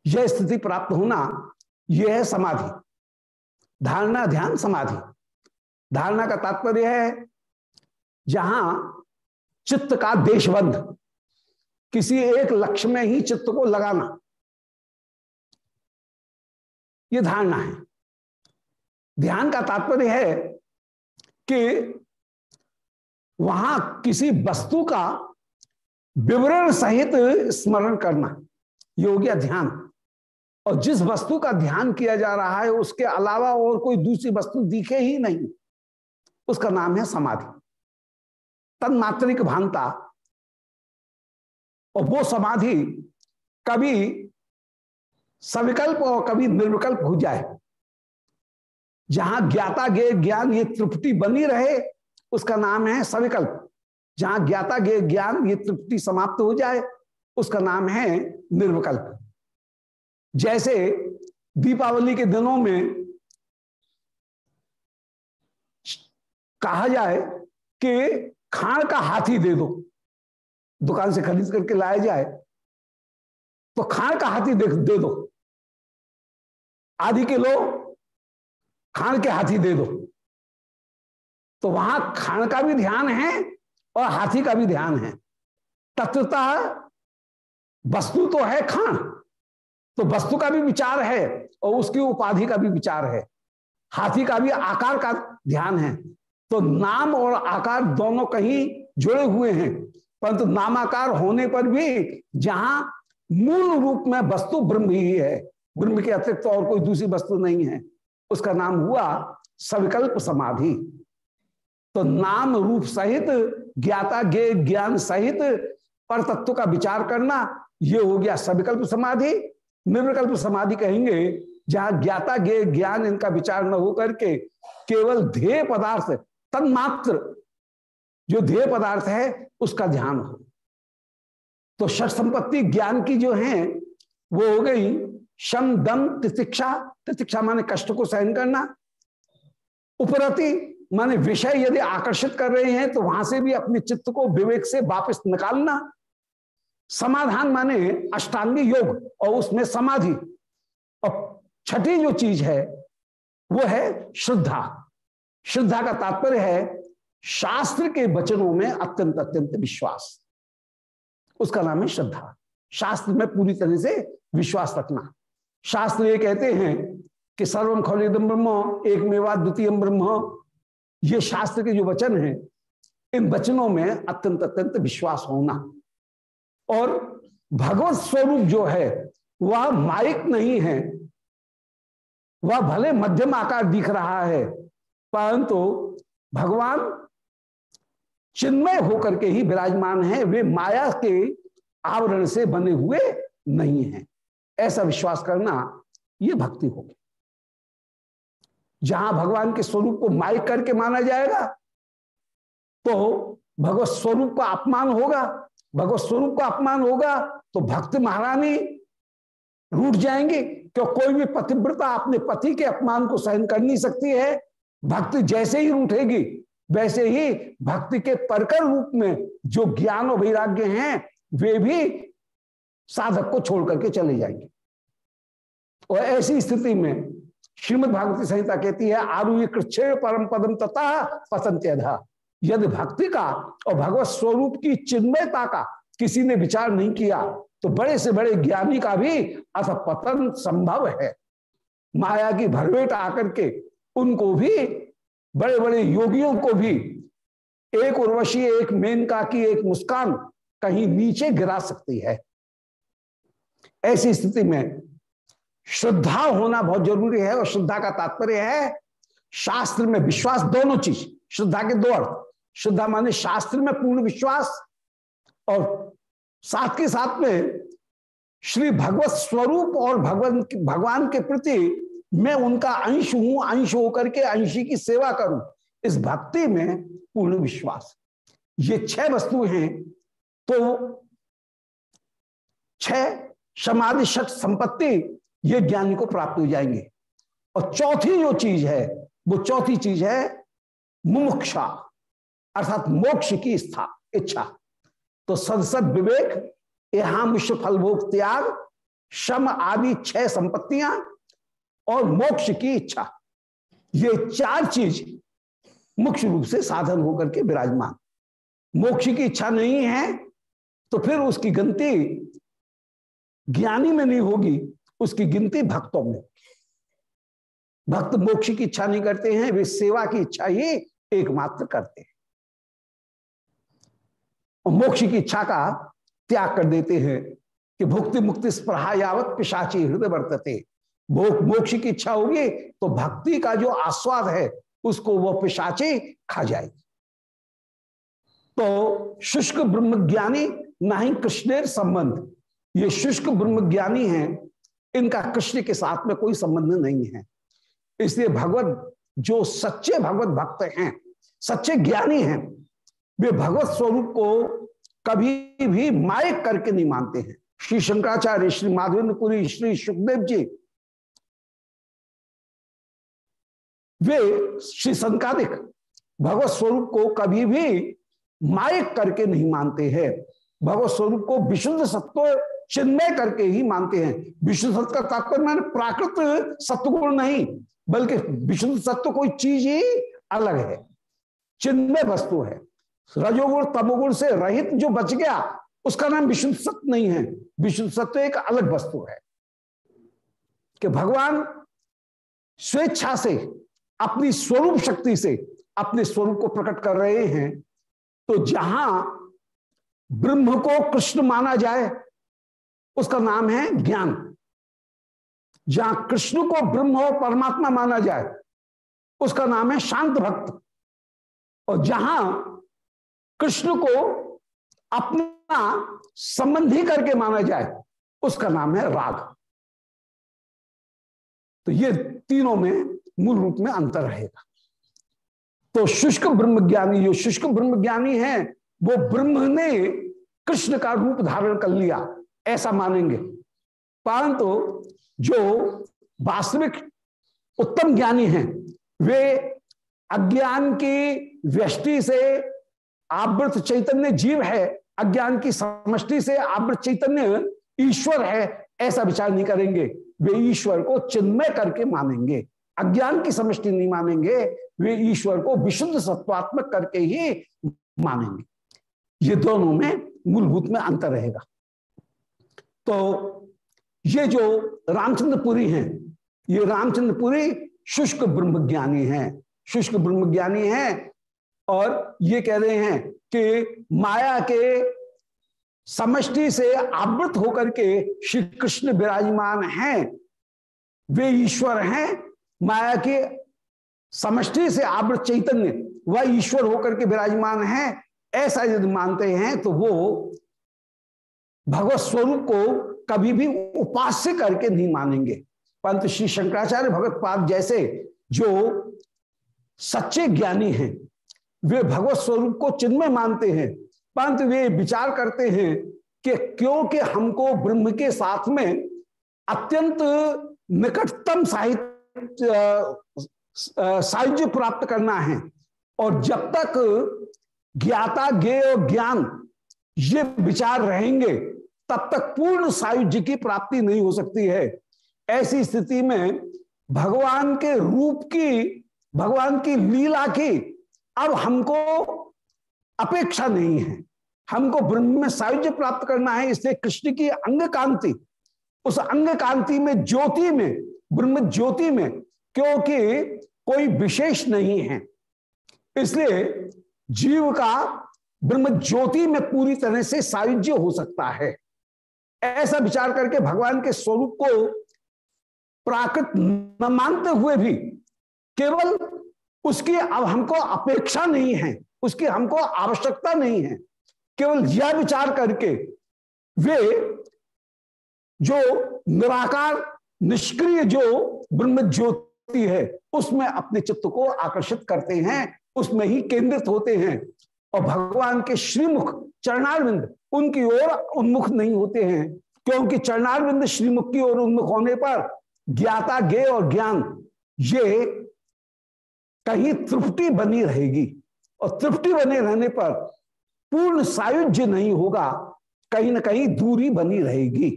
यह स्थिति प्राप्त होना, यह है समाधि। धारणा ध्यान समाधि। धारणा का तात्पर्य है, जहाँ चित्त का देशबंध, किसी एक लक्ष्य में ही चित्त को लगाना यह धारणा है। ध्यान का तात्पर्य है कि वहाँ किसी वस्तु का विवरण सहित स्मरण करना, योग्य ध्यान। और जिस वस्तु का ध्यान किया जा रहा है, उसके अलावा और कोई दूसरी वस्तु दिखे ही नहीं। उसका नाम है समाधि। तन्मात्रिक भानता और वो समाधि कभी सविकल्प और कभी निर्विकल्प हो जाए। जहाँ ज्ञाता गे ज्ञान ये त्रुप्ति बनी रहे, उसका नाम है सविकल्प। जहाँ ज्ञाता गे ज्ञान ये तृप्ति समाप्त हो जाए, उसका नाम है निर्विकल्प। जैसे दीपावली के दिनों में कहा जाए कि खाण का हाथी दे दो दुकान से खरीद करके लाया जाए तो खाण का हाथी दे, दे दो। आधी किलो खाण के हाथी दे दो। तो वहाँ खाण का भी ध्यान है और हाथी का भी ध्यान है। तत्वता वस्तु तो है खान तो वस्तु का भी विचार है और उसकी उपाधि का भी विचार है। हाथी का भी आकार का ध्यान है। तो नाम और आकार दोनों कहीं जुड़े हुए हैं। परंतु नामाकार होने पर भी जहाँ मूल रूप में वस्तु ब्रह्म ही है, ब्रह्म के अतिरिक्त तो और कोई दूसरी वस्तु नहीं है, उसका नाम हुआ सविकल्प समाधि। तो नाम रूप सहित, ज्ञाता ज्ञान सहित पर तत्व का विचार करना, ये हो गया सविकल्प समाधि। निर्विकल्प समाधि कहेंगे, जहाँ ज्ञाता गे ज्ञान इनका विचार न हो करके केवल ध्येय पदार्थ, तन्मात्र जो ध्येय पदार्थ है, उसका ध्यान हो। तो षट संपत्ति ज्ञान की जो है, वो हो गई शम, दम तितिक्षा तितिक्षा माने कष्ट को सहन करना। उपरति माने विषय यदि आकर्षित कर रहे हैं तो वहाँ से भी अपने चित्त को विवेक से वापस निकालना। समाधान माने अष्टांगी योग और उसमें समाधि। और छठी जो चीज़ है, वो है श्रद्धा। श्रद्धा का तात्पर्य है, शास्त्र के वचनों में अत्यंत अत्यंत विश्वास। उसका नाम है श्रद्धा। शास्त्र में पूरी तरह से विश्वास रखना। शास्त्र ये कहते हैं कि सर्वम खलिदम ब्रह्म एक मेवा द्वितीय ब्रह्म। ये शास्त्र के जो वचन हैं, इन वचनों में अत्यंत अत्यंत विश्वास होना। और भगवत स्वरूप जो है, वह माइक नहीं है। वह भले मध्यम आकार दिख रहा है, परंतु भगवान चिन्मय होकर के ही विराजमान है। वे माया के आवरण से बने हुए नहीं है। ऐसा विश्वास करना यह भक्ति होगी। जहाँ भगवान के स्वरूप को माइक करके माना जाएगा तो भगवत स्वरूप का अपमान होगा। भगवत स्वरूप का अपमान होगा तो भक्त महारानी रूठ जाएँगे, क्यों कोई भी पतिव्रता अपने पति के अपमान को सहन कर नहीं सकती है। भक्ति जैसे ही रूठेगी, वैसे ही भक्ति के परकर रूप में जो ज्ञान और वैराग्य हैं, वे भी साधक को छोड़ करके चले जाएँगे। और ऐसी स्थिति में श्रीमद भागवती संहिता कहती है आरु कृच्छे परम पदम तथा पसंत्यधा यदि भक्ति का और भगवत स्वरूप की चिन्मयता का किसी ने विचार नहीं किया तो बड़े से बड़े ज्ञानी का भी अथ पतन संभव है। माया की भरवेट आकर के उनको भी, बड़े बड़े योगियों को भी एक उर्वशी, एक मेनका की एक मुस्कान कहीं नीचे गिरा सकती है। ऐसी स्थिति में श्रद्धा होना बहुत ज़रूरी है और श्रद्धा का तात्पर्य है। शास्त्र में विश्वास दोनों चीज़, श्रद्धा के दो अर्थ। श्रद्धा माने शास्त्र में पूर्ण विश्वास और साथ के साथ में श्री भगवत स्वरूप और भगवान भगवान के प्रति मैं उनका अंश हूँ, अंश होकर के अंशी की सेवा करूँ, इस भक्ति में पूर्ण विश्वास। ये छह वस्तु हैं तो छह समाधि शक्ति संपत्ति ये ज्ञानी को प्राप्त हो जाएँगे। और चौथी जो चीज़ है, वो चौथी चीज़ है मुमुक्षा। अर्थात मोक्ष की स्था इच्छा। तो सदसद विवेक यहाँ मुष्य फलभोग त्याग शम आदि छह संपत्तियाँ और मोक्ष की इच्छा। ये चार चीज़ मुख्य रूप से साधन होकर के विराजमान। मोक्ष की इच्छा नहीं है तो फिर उसकी गिनती ज्ञानी में नहीं होगी, उसकी गिनती भक्तों में। भक्त मोक्ष की इच्छा नहीं करते हैं, वे सेवा की इच्छा ही एकमात्र करते हैं। मोक्ष की इच्छा का त्याग कर देते हैं कि भुक्ति मुक्ति स्प्रहा यावत पिशाची हृदय वर्तते। मोक्ष की इच्छा होगी तो भक्ति का जो आस्वाद है, उसको वो पिशाची खा जाएगी। तो शुष्क ब्रह्म ज्ञानी ना ही कृष्णेर संबंध, ये शुष्क ब्रह्म ज्ञानी हैं, इनका कृष्ण के साथ में कोई संबंध नहीं है। इसलिए भगवत, जो सच्चे भगवत भक्त हैं, सच्चे ज्ञानी हैं वे भगवत स्वरूप को कभी भी मायक करके नहीं मानते हैं। श्री शंकराचार्य, श्री माधवेंद्रपुरी, श्री सुखदेव जी, वे श्री संकादिक भगवत स्वरूप को कभी भी मायक करके नहीं मानते हैं। भगवत स्वरूप को विशुद्ध सत्व चिन्मय करके ही मानते हैं। विशुद्ध सत्व का तात्पर्य मैंने प्राकृत सत्वगुण नहीं, बल्कि विशुद्ध सत्व कोई चीज़ ही अलग है। चिन्मय वस्तु है। रजोगुण, तमोगुण से रहित जो बच गया, उसका नाम विशुद्ध सत्य नहीं है। विशुद्ध सत्व एक अलग वस्तु है। कि भगवान स्वेच्छा से, अपनी स्वरूप शक्ति से अपने स्वरूप को प्रकट कर रहे हैं तो जहाँ ब्रह्म को कृष्ण माना जाए, उसका नाम है ज्ञान। जहाँ कृष्ण को ब्रह्म और परमात्मा माना जाए, उसका नाम है शांत भक्त। और जहाँ कृष्ण को अपना संबंधी करके माना जाए, उसका नाम है राग। तो ये तीनों में मूल रूप में अंतर रहेगा। तो शुष्क ब्रह्म ज्ञानी जो शुष्क ब्रह्म ज्ञानी है, वो ब्रह्म ने कृष्ण का रूप धारण कर लिया, ऐसा मानेंगे। परंतु जो वास्तविक उत्तम ज्ञानी हैं, वे अज्ञान की व्यष्टि से आवृत चैतन्य जीव है, अज्ञान की समष्टि से आवृत चैतन्य ईश्वर है, ऐसा विचार नहीं करेंगे। वे ईश्वर को चिन्मय करके मानेंगे। अज्ञान की समष्टि नहीं मानेंगे, वे ईश्वर को विशुद्ध सत्वात्मक करके ही मानेंगे। ये दोनों में मूलभूत में अंतर रहेगा। तो ये जो रामचंद्रपुरी हैं, ये रामचंद्रपुरी शुष्क ब्रह्मज्ञानी हैं। शुष्क ब्रह्मज्ञानी हैं और ये कह रहे हैं कि माया के समष्टि से आवृत होकर के श्री कृष्ण विराजमान हैं। वे ईश्वर हैं। माया के समष्टि से आवृत चैतन्य, वह ईश्वर होकर के विराजमान है। ऐसा यदि मानते हैं तो वो भगवत स्वरूप को कभी भी उपास्य करके नहीं मानेंगे। परंतु श्री शंकराचार्य भगवत पाद जैसे जो सच्चे ज्ञानी हैं वे भगवत स्वरूप को चिन्मय मानते हैं। परंतु वे विचार करते हैं कि क्योंकि हमको ब्रह्म के साथ में अत्यंत निकटतम साहित्य साहित्य प्राप्त करना है। और जब तक ज्ञाता ज्ञ और ज्ञान ये विचार रहेंगे, तब तक पूर्ण सायुज्य की प्राप्ति नहीं हो सकती है। ऐसी स्थिति में भगवान के रूप की, भगवान की लीला की अब हमको अपेक्षा नहीं है। हमको ब्रह्म में सायुज्य प्राप्त करना है, इसलिए कृष्ण की अंग कांति उस अंग कांति में, ज्योति में ब्रह्म ज्योति में, क्योंकि कोई विशेष नहीं है। इसलिए जीव का ब्रह्म ज्योति में पूरी तरह से सायुज्य हो सकता है। ऐसा विचार करके भगवान के स्वरूप को प्राकृत न मानते हुए भी केवल उसकी अब हमको अपेक्षा नहीं है, उसकी हमको आवश्यकता नहीं है। केवल यह विचार करके वे जो निराकार, निष्क्रिय जो ब्रह्म ज्योति है, उसमें अपने चित्त को आकर्षित करते हैं, उसमें ही केंद्रित होते हैं। और भगवान के श्रीमुख चरणारविंद उनकी ओर उन्मुख नहीं होते हैं, क्योंकि चरणारविंद श्रीमुख की ओर उन्मुख होने पर ज्ञाता गे और ज्ञान, ये कहीं तृप्ति बनी रहेगी। और तृप्ति बने रहने पर पूर्ण सायुज्य नहीं होगा, कहीं ना कहीं दूरी बनी रहेगी।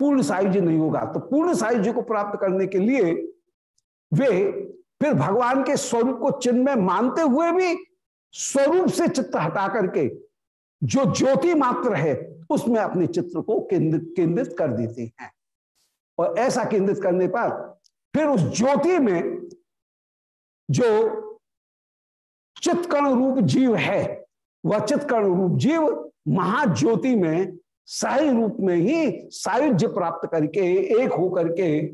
पूर्ण सायुज्य नहीं होगा। तो पूर्ण सायुज्य को प्राप्त करने के लिए वे फिर भगवान के स्वरूप को चिन्ह में मानते हुए भी स्वरूप से चित्त हटा करके जो ज्योति मात्र है, उसमें अपने चित्र को केंद्रित केंद्रित कर देते हैं। और ऐसा केंद्रित करने पर फिर उस ज्योति में जो चित्कर्ण रूप जीव है, वह चित्कर्ण रूप जीव महाज्योति में सही रूप में ही सायुज्य प्राप्त करके, एक होकर के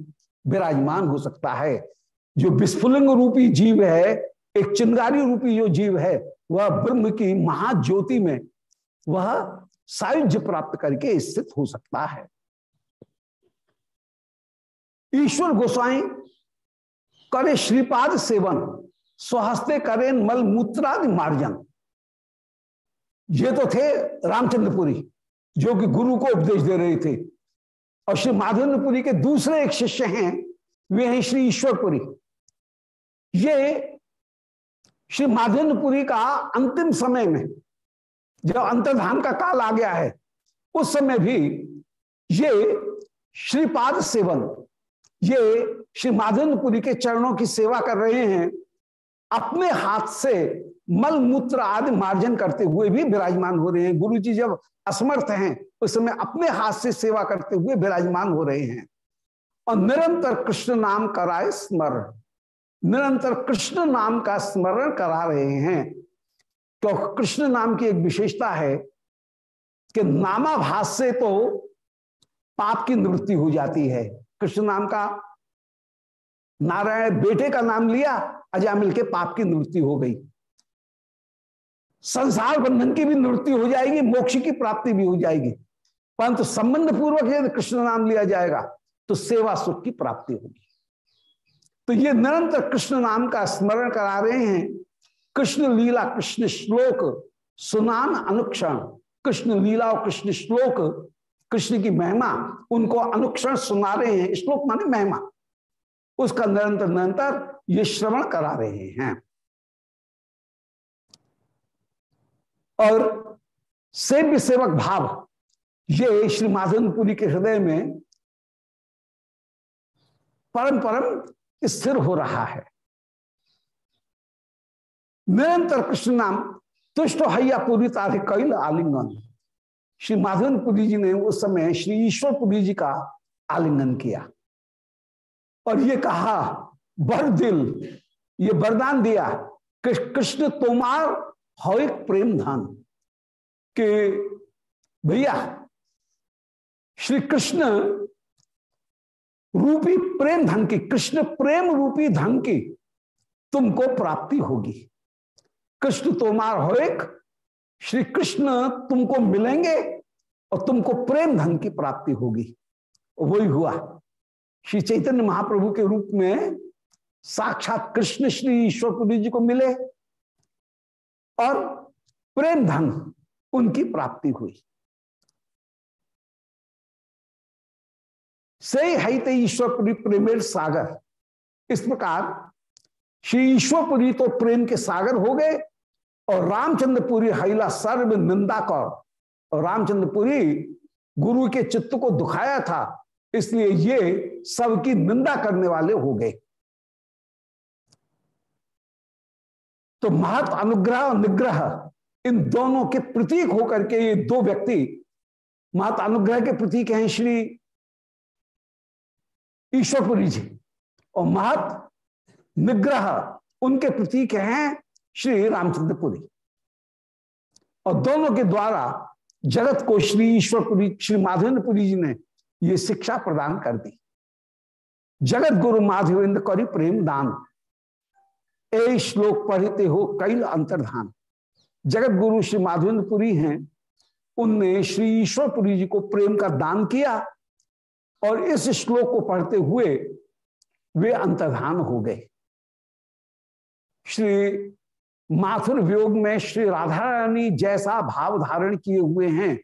विराजमान हो सकता है। जो विस्फुलिंग रूपी जीव है, एक चिंगारी रूपी जो जीव है, वह ब्रह्म की महाज्योति में वह सायुज्य प्राप्त करके स्थित हो सकता है। ईश्वर गोसाई करे श्रीपाद सेवन, स्वहस्ते करें मल मूत्रादि मार्जन। ये तो थे रामचंद्रपुरी, जो कि गुरु को उपदेश दे रहे थे। और श्री माधवेंद्रपुरी के दूसरे एक शिष्य हैं, वे हैं श्री ईश्वरपुरी। ये श्री माधवेंद्रपुरी का अंतिम समय में, जब अंतर्धान का काल आ गया है, उस समय भी ये श्रीपाद सेवन ये श्री माधवेंद्रपुरी के चरणों की सेवा कर रहे हैं, अपने हाथ से मल मूत्र आदि मार्जन करते हुए भी विराजमान हो रहे हैं। गुरु जी जब असमर्थ हैं, उस समय अपने हाथ से सेवा करते हुए विराजमान हो रहे हैं। और निरंतर कृष्ण नाम कराए स्मरण। निरंतर कृष्ण नाम का स्मरण करा रहे हैं। तो कृष्ण नाम की एक विशेषता है कि नामाभास से तो पाप की निवृत्ति हो जाती है। कृष्ण नाम का नारायण बेटे का नाम लिया अजामिल के पाप की निवृत्ति हो गई। संसार बंधन की भी निवृत्ति हो जाएगी, मोक्ष की प्राप्ति भी हो जाएगी। परंतु संबंध पूर्वक यदि कृष्ण नाम लिया जाएगा तो सेवा सुख की प्राप्ति होगी। तो ये निरंतर कृष्ण नाम का स्मरण करा रहे हैं। कृष्ण लीला, कृष्ण श्लोक, सुनान अनुक्षण। कृष्ण लीला और कृष्ण श्लोक कृष्ण की महिमा उनको अनुक्षण सुना रहे हैं, श्लोक माने महिमा। उसका निरंतर निरंतर ये श्रवण करा रहे हैं। और सेव्य सेवक भाव, ये श्री माधवपुरी के हृदय में परम परम स्थिर हो रहा है। निरंतर कृष्ण नाम तुष्ट हैया पूरी तारे कैल आलिंगन। श्री माधवनपुरी जी ने उस समय श्री ईश्वरपुरी जी का आलिंगन किया। और ये कहा, बर दिल, ये वरदान दिया कृष्ण तोमार हो एक प्रेम धन के भैया, श्री कृष्ण रूपी प्रेम धन की, कृष्ण प्रेम रूपी धन की तुमको प्राप्ति होगी। कृष्ण तोमार हो एक श्री कृष्ण तुमको मिलेंगे और तुमको प्रेम धन की प्राप्ति होगी। वही हुआ। श्री चैतन्य महाप्रभु के रूप में साक्षात कृष्ण श्री ईश्वरपुरी जी को मिले और प्रेम धन उनकी प्राप्ति हुई। से है ईश्वरपुरी प्रेमेर सागर। इस प्रकार श्री ईश्वरपुरी तो प्रेम के सागर हो गए और रामचंद्रपुरी हैला सर्व निंदा कर। और रामचंद्रपुरी गुरु के चित्त को दुखाया था, इसलिए ये सबकी निंदा करने वाले हो गए। तो महत, अनुग्रह और निग्रह, इन दोनों के प्रतीक होकर के ये दो व्यक्ति, महत, अनुग्रह के प्रतीक हैं श्री ईश्वरपुरी जी। और महत, निग्रह उनके प्रतीक हैं श्री रामचंद्रपुरी और दोनों के द्वारा जगत को श्री ईश्वरपुरी, श्री माधवेंद्रपुरी जी ने ये शिक्षा प्रदान कर दी। जगत गुरु माधवेंद्र करी प्रेम दान। ए श्लोक पढ़ते हो कई अंतर्धान। जगत गुरु श्री माधवेंद्रपुरी हैं, उनने श्री ईश्वरपुरी जी को प्रेम का दान किया और इस श्लोक को पढ़ते हुए वे अंतर्धान हो गए। श्री माथुर वियोग में श्री राधा रानी जैसा भाव धारण किए हुए हैं,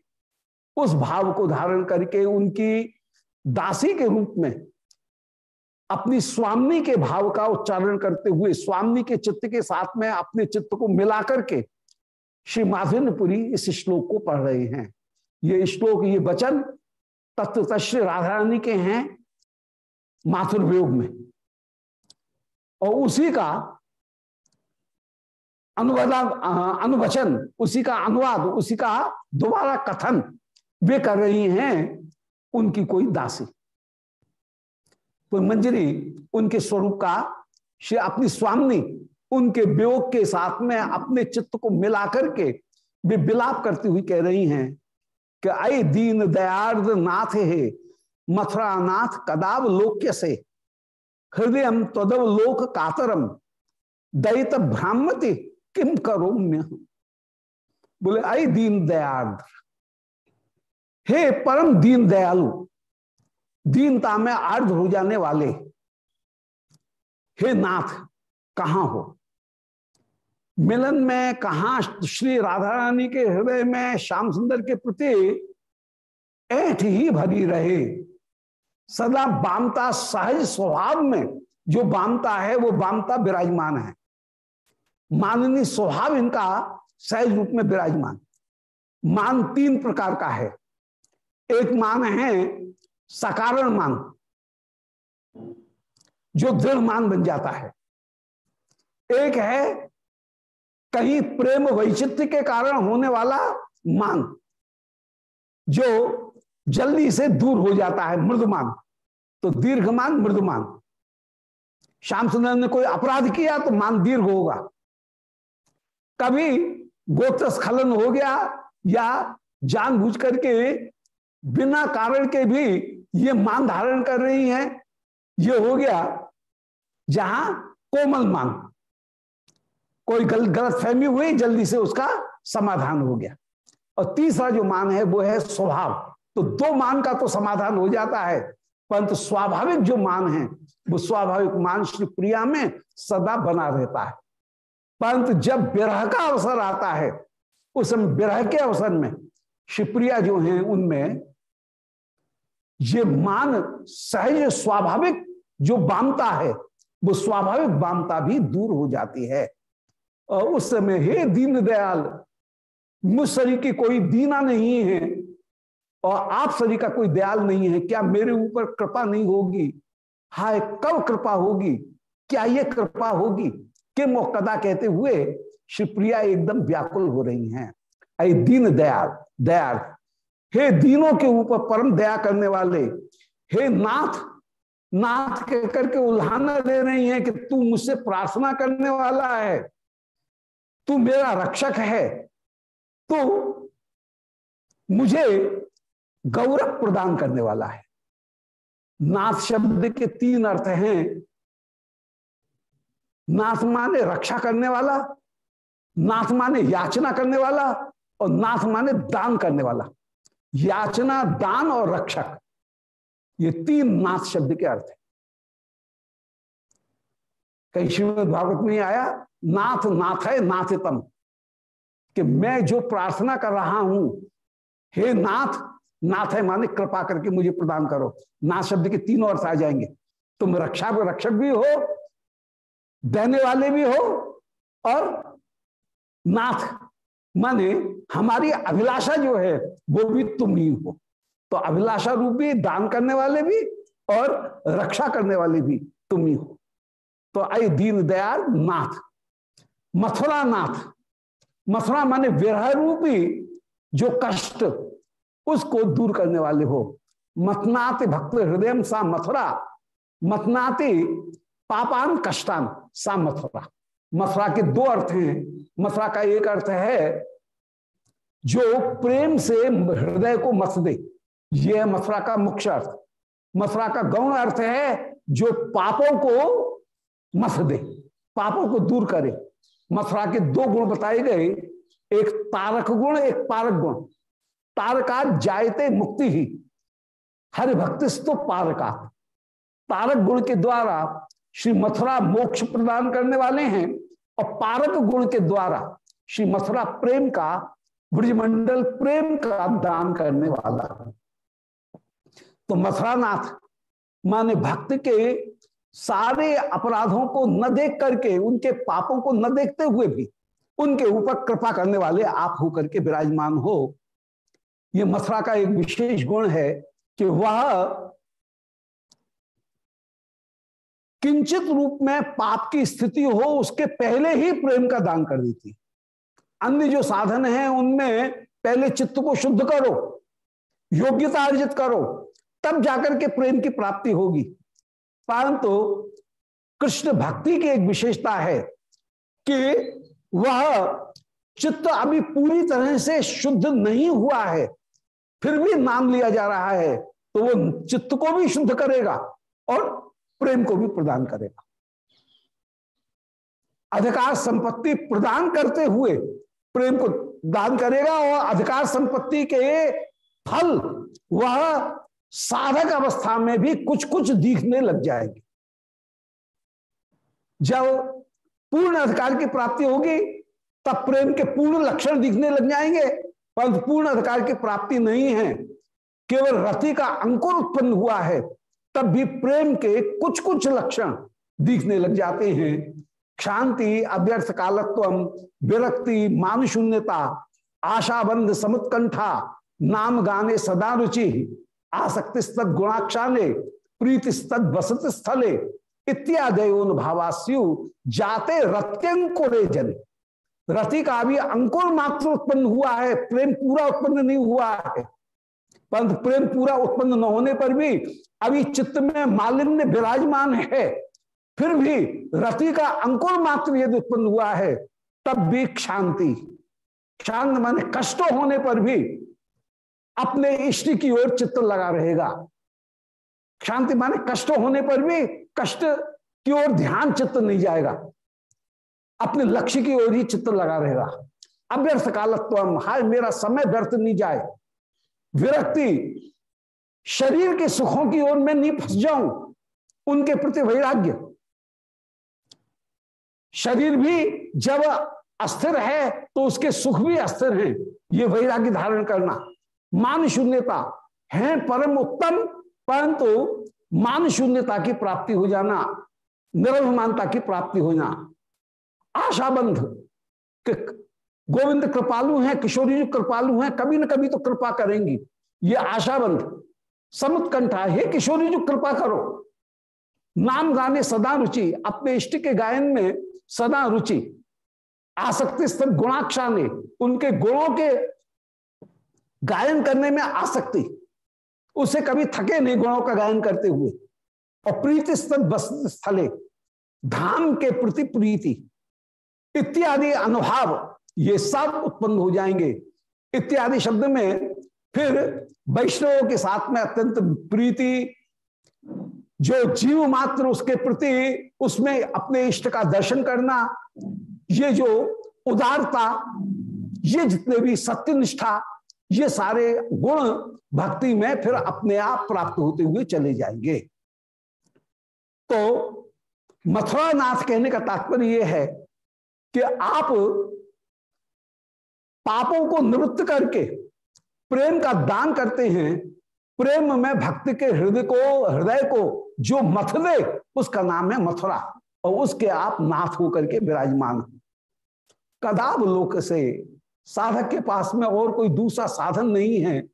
उस भाव को धारण करके उनकी दासी के रूप में अपनी स्वामी के भाव का उच्चारण करते हुए, स्वामी के चित्त के साथ में अपने चित्त को मिला करके श्री माधवेन्द्रपुरी इस श्लोक को पढ़ रहे हैं। ये श्लोक, ये वचन तत्व श्री राधा रानी के हैं माथुर वियोग में। और उसी का अनुवादा अनुवचन, उसी का अनुवाद, उसी का दोबारा कथन वे कर रही हैं उनकी कोई दासी। कोई मंजरी उनके स्वरूप का, श्री अपनी स्वामी उनके वियोग के साथ में अपने चित्त को मिला करके वे विलाप करती हुई कह रही हैं कि, अय दीन दयार्द नाथ है, मथुरा नाथ कदाव लोक्य से, हृदय तदव लोक कातरम दयित भ्रामति किम करो बोले, आई दीन दयार्द हे परम दीन दयालु, दीनता में अर्ध हो जाने वाले, हे नाथ, कहा हो? मिलन में कहा श्री राधा रानी के हृदय में श्याम सुंदर के प्रति ऐठ ही भरी रहे? सदा बामता सहज स्वभाव में जो बामता है, वो बामता विराजमान है। माननीय स्वभाव इनका सहज रूप में विराजमान। मान तीन प्रकार का है। एक मान है सकारण मान, जो दृढ़ मान बन जाता है। एक है कहीं प्रेम वैचित्र के कारण होने वाला मान, जो जल्दी से दूर हो जाता है मृदमान तो दीर्घमान मृदमान श्याम सुंदर ने कोई अपराध किया तो मान दीर्घ होगा। कभी गोत्र स्खलन हो गया या जानबूझ करके बिना कारण के भी ये मान धारण कर रही हैं ये हो गया जहाँ कोमल मान। कोई गल, गलत फहमी हुई जल्दी से उसका समाधान हो गया। और तीसरा जो मान है वो है स्वभाव। तो दो मान का तो समाधान हो जाता है परंतु स्वाभाविक जो मान है वो स्वाभाविक मान श्री प्रिया में सदा बना रहता है। परंतु जब विरह का अवसर आता है, उस समय विरह के अवसर में शिवप्रिया जो है, उनमें ये मान सहज स्वाभाविक जो बामता है, वो स्वाभाविक बामता भी दूर हो जाती है। और उस समय हे दीन दयाल मुझ शरीर की कोई दीना नहीं है और आप शरीर का कोई दयाल नहीं है, क्या मेरे ऊपर कृपा नहीं होगी? हाय, कब कृपा होगी? क्या ये कृपा होगी? के मोकदा कहते हुए शिवप्रिया एकदम व्याकुल हो रही हैं। अरे दीन दयाल दयाल। हे दीनों के ऊपर परम दया करने वाले, हे नाथ नाथ के करके उल्हाना दे रही है कि तू मुझसे प्रार्थना करने वाला है। तू मेरा रक्षक है। तो मुझे गौरव प्रदान करने वाला है। नाथ शब्द के तीन अर्थ हैं। नाथ माने रक्षा करने वाला, नाथ माने याचना करने वाला और नाथ माने दान करने वाला। याचना, दान और रक्षक, ये तीन नाथ शब्द के अर्थ है। कहीं श्रीमद भागवत में आया, नाथ नाथ है नाथतम, कि मैं जो प्रार्थना कर रहा हूँ, हे नाथ नाथ है माने कृपा करके मुझे प्रदान करो। नाथ शब्द के तीनों अर्थ आ जाएँगे। तुम रक्षा रक्षक भी हो देने वाले भी हो और नाथ। माने हमारी अभिलाषा जो है, वो भी तुम ही हो। तो अभिलाषा रूप दान करने वाले भी और रक्षा करने वाले भी तुम ही हो। तो आई दीन दयाल नाथ। मथुरा नाथ। मथुरा माने विरह रूपी जो कष्ट, उसको दूर करने वाले हो। मथनाति भक्त हृदय सा मथुरा। मथनाति पापान कष्टान, सा मथुरा। मथुरा के दो अर्थ हैं। मथुरा का एक अर्थ है, जो प्रेम से हृदय को मथ दे। यह मथुरा का मुख्य अर्थ। मथुरा का गौण अर्थ है, जो पापों को मथ दे, पापों को दूर करे। मथुरा के दो गुण बताए गए। एक तारक गुण, एक पारक गुण। तारका जायते मुक्ति ही। हरि भक्तिस्तु पारका तारक गुण के द्वारा श्री मथुरा मोक्ष प्रदान करने वाले हैं और पारक गुण के द्वारा श्री मथुरा प्रेम का, ब्रजमंडल प्रेम का दान करने वाला तो मथुरानाथ, माने भक्त के सारे अपराधों को न देख करके, उनके पापों को न देखते हुए भी, उनके ऊपर कृपा करने वाले आप होकर के विराजमान हो। ये मथुरा का एक विशेष गुण है कि वह किंचित रूप में पाप की स्थिति हो, उसके पहले ही प्रेम का दान कर देती अन्य जो साधन है, उनमें पहले चित्त को शुद्ध करो, योग्यता अर्जित करो, तब जाकर के प्रेम की प्राप्ति होगी। परंतु कृष्ण भक्ति की एक विशेषता है कि वह चित्त अभी पूरी तरह से शुद्ध नहीं हुआ है, फिर भी नाम लिया जा रहा है तो वो चित्त को भी शुद्ध करेगा और प्रेम को भी प्रदान करेगा। अधिकार संपत्ति प्रदान करते हुए प्रेम को दान करेगा और अधिकार संपत्ति के फल, वह साधक अवस्था में भी कुछ कुछ दिखने लग जाएँगे। जब पूर्ण अधिकार की प्राप्ति होगी, तब प्रेम के पूर्ण लक्षण दिखने लग जाएँगे, परंतु पूर्ण अधिकार की प्राप्ति नहीं है। केवल रति का अंकुर उत्पन्न हुआ है तब भी प्रेम के कुछ कुछ लक्षण दिखने लग जाते हैं। शांति, अव्यर्थ कालत्व, विरक्ति मान शून्यता आशाबंध समुत्कंठा, नाम गाने सदा रुचि आसक्ति स्तद गुणाक्षाने प्रीति स्तद वसत स्थले इत्यादयोन भावास्यु, जाते रत्यंकुरे जन। रति का भी अंकुर मात्र उत्पन्न हुआ है, प्रेम पूरा उत्पन्न नहीं हुआ है। परंतु प्रेम पूरा उत्पन्न न होने पर भी अभी चित्त में मालिन्य विराजमान है। फिर भी रति का अंकुर मात्र यदि उत्पन्न हुआ है, तब भी शांति। शांत माने कष्ट होने पर भी अपने इष्ट की ओर चित्त लगा रहेगा। शांति माने कष्ट होने पर भी कष्ट की ओर ध्यान चित्त नहीं जाएगा। अपने लक्ष्य की ओर ही चित्त लगा रहेगा। अव्यर्थ कालत्व हाय मेरा समय व्यर्थ नहीं जाए। विरक्ति, शरीर के सुखों की ओर मैं नहीं फंस जाऊँ, उनके प्रति वैराग्य। शरीर भी जब अस्थिर है तो उसके सुख भी अस्थिर हैं। ये वैराग्य धारण करना। मान शून्यता है परम उत्तम, परंतु मान शून्यता की प्राप्ति हो जाना, निरभिमानता की प्राप्ति हो जाना। आशाबंध गोविंद कृपालु हैं, किशोरी जी कृपालु हैं, कभी न कभी तो कृपा करेंगी। ये आशाबंध समुत्कंठा हे किशोरी जी, कृपा करो। नाम गाने सदा रुचि, अपने इष्ट के गायन में सदा रुचि। आसक्ति स्थित गुणाक्षा ने उनके गुणों के गायन करने में आसक्ति। उसे कभी थके नहीं गुणों का गायन करते हुए। और प्रीति स्थले, धाम के प्रति प्रीति। इत्यादि अनुभाव ये सब उत्पन्न हो जाएँगे। इत्यादि शब्द में फिर वैष्णव के साथ में अत्यंत प्रीति, जो जीव मात्र उसके प्रति उसमें अपने इष्ट का दर्शन करना, ये जो उदारता, ये जितने भी सत्यनिष्ठा, ये सारे गुण भक्ति में फिर अपने आप प्राप्त होते हुए चले जाएँगे। तो मथुरा नाथ कहने का तात्पर्य यह है कि आप पापों को निवृत्त करके प्रेम का दान करते हैं, प्रेम में भक्त के हृदय को हृदय को, जो मथ दे उसका नाम है मथुरा, और उसके आप नाथ होकर के विराजमान कदाब लोक से साधक के पास में और कोई दूसरा साधन नहीं है।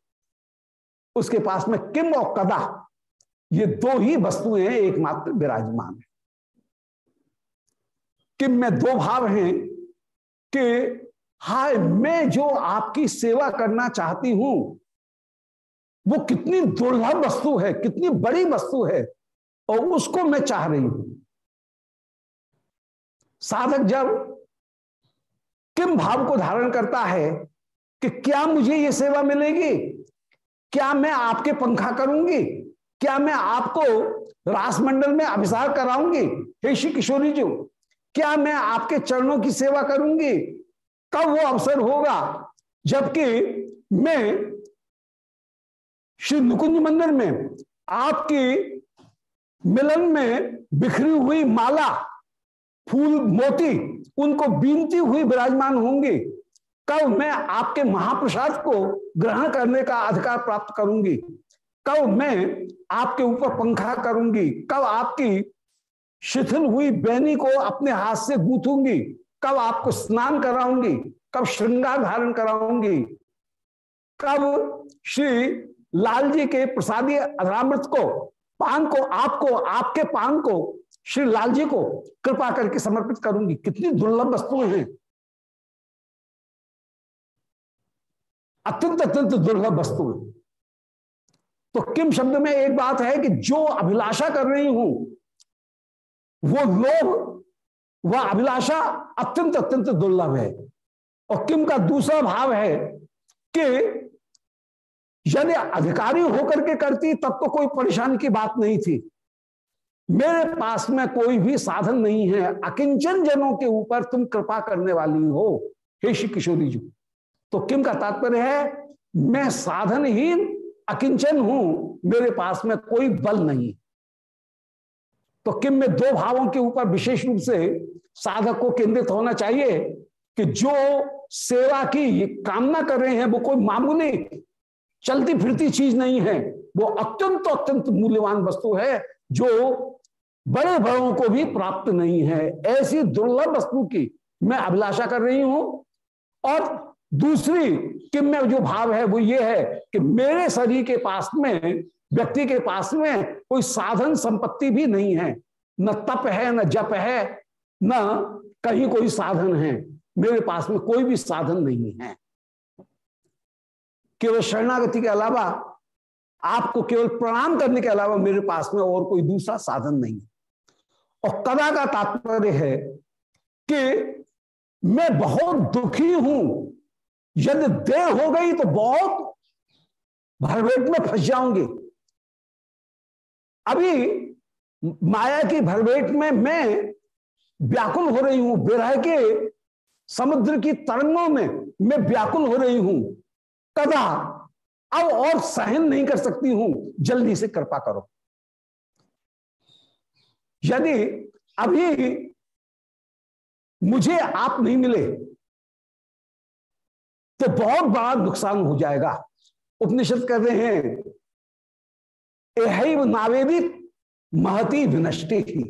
उसके पास में किम और कदा, ये दो ही वस्तुएँ हैं, एकमात्र विराजमान। है किम में दो भाव हैं कि हाय, मैं जो आपकी सेवा करना चाहती हूँ, वो कितनी दुर्लभ वस्तु है, कितनी बड़ी वस्तु है, और उसको मैं चाह रही हूँ। साधक जब किम भाव को धारण करता है कि क्या मुझे ये सेवा मिलेगी? क्या मैं आपके पंखा करूँगी? क्या मैं आपको रासमंडल में अभिसार कराऊँगी? हे श्री किशोरी जी, क्या मैं आपके चरणों की सेवा करूँगी? कब वो अवसर होगा, जबकि मैं श्री नुकुंज मंदिर में आपकी मिलन में बिखरी हुई माला, फूल, मोती, उनको बीनती हुई विराजमान होंगी। कब मैं आपके महाप्रसाद को ग्रहण करने का अधिकार प्राप्त करूँगी। कब मैं आपके ऊपर पंखा करूँगी। कब आपकी शिथिल हुई बहनी को अपने हाथ से गूंथूँगी। कब आपको स्नान कराऊँगी, कब श्रृंगार धारण कराऊँगी, कब श्री लाल जी के प्रसादी अधरामृत को, पान को, आपको, आपके पान को, श्री लाल जी को कृपा करके समर्पित करूँगी। कितनी दुर्लभ वस्तुएँ हैं। अत्यंत अत्यंत दुर्लभ वस्तु तो किम शब्द में एक बात है कि जो अभिलाषा कर रही हूँ, वो लोभ वह अभिलाषा अत्यंत अत्यंत दुर्लभ है। और किम का दूसरा भाव है कि यदि अधिकारी होकर के करती, तब तो कोई परेशानी की बात नहीं थी। मेरे पास में कोई भी साधन नहीं है। अकिंचन जनों के ऊपर तुम कृपा करने वाली हो। हे श्री किशोरी जी तो किम का तात्पर्य है, मैं साधनहीन, अकिंचन हूँ। मेरे पास में कोई बल नहीं तो किम में दो भावों के ऊपर विशेष रूप से साधक को केंद्रित होना चाहिए कि जो सेवा की कामना कर रहे हैं, वो कोई मामूली चलती फिरती चीज़ नहीं है। वो अत्यंत अत्यंत मूल्यवान वस्तु है, जो बड़े बड़ों को भी प्राप्त नहीं है। ऐसी दुर्लभ वस्तु की मैं अभिलाषा कर रही हूँ। और दूसरी कि में जो भाव है, वो ये है कि मेरे शरीर के पास में व्यक्ति के पास में कोई साधन संपत्ति भी नहीं है। न तप है, न जप है, न कहीं कोई साधन है। मेरे पास में कोई भी साधन नहीं है। केवल शरणागति के अलावा आपको केवल प्रणाम करने के अलावा मेरे पास में और कोई दूसरा साधन नहीं है। और कदा का तात्पर्य है कि मैं बहुत दुखी हूँ। यदि देर हो गई तो बहुत भरभेट में फंस जाऊँगी। अभी माया की भरभेट में मैं व्याकुल हो रही हूँ विरह के समुद्र की तरंगों में मैं व्याकुल हो रही हूँ। कदा अब और सहन नहीं कर सकती हूँ, जल्दी से कृपा करो। यदि अभी मुझे आप नहीं मिले तो बहुत बड़ा नुकसान हो जाएगा। उपनिषद रहे हैं एहैव नावेदित महती विनष्टि ही।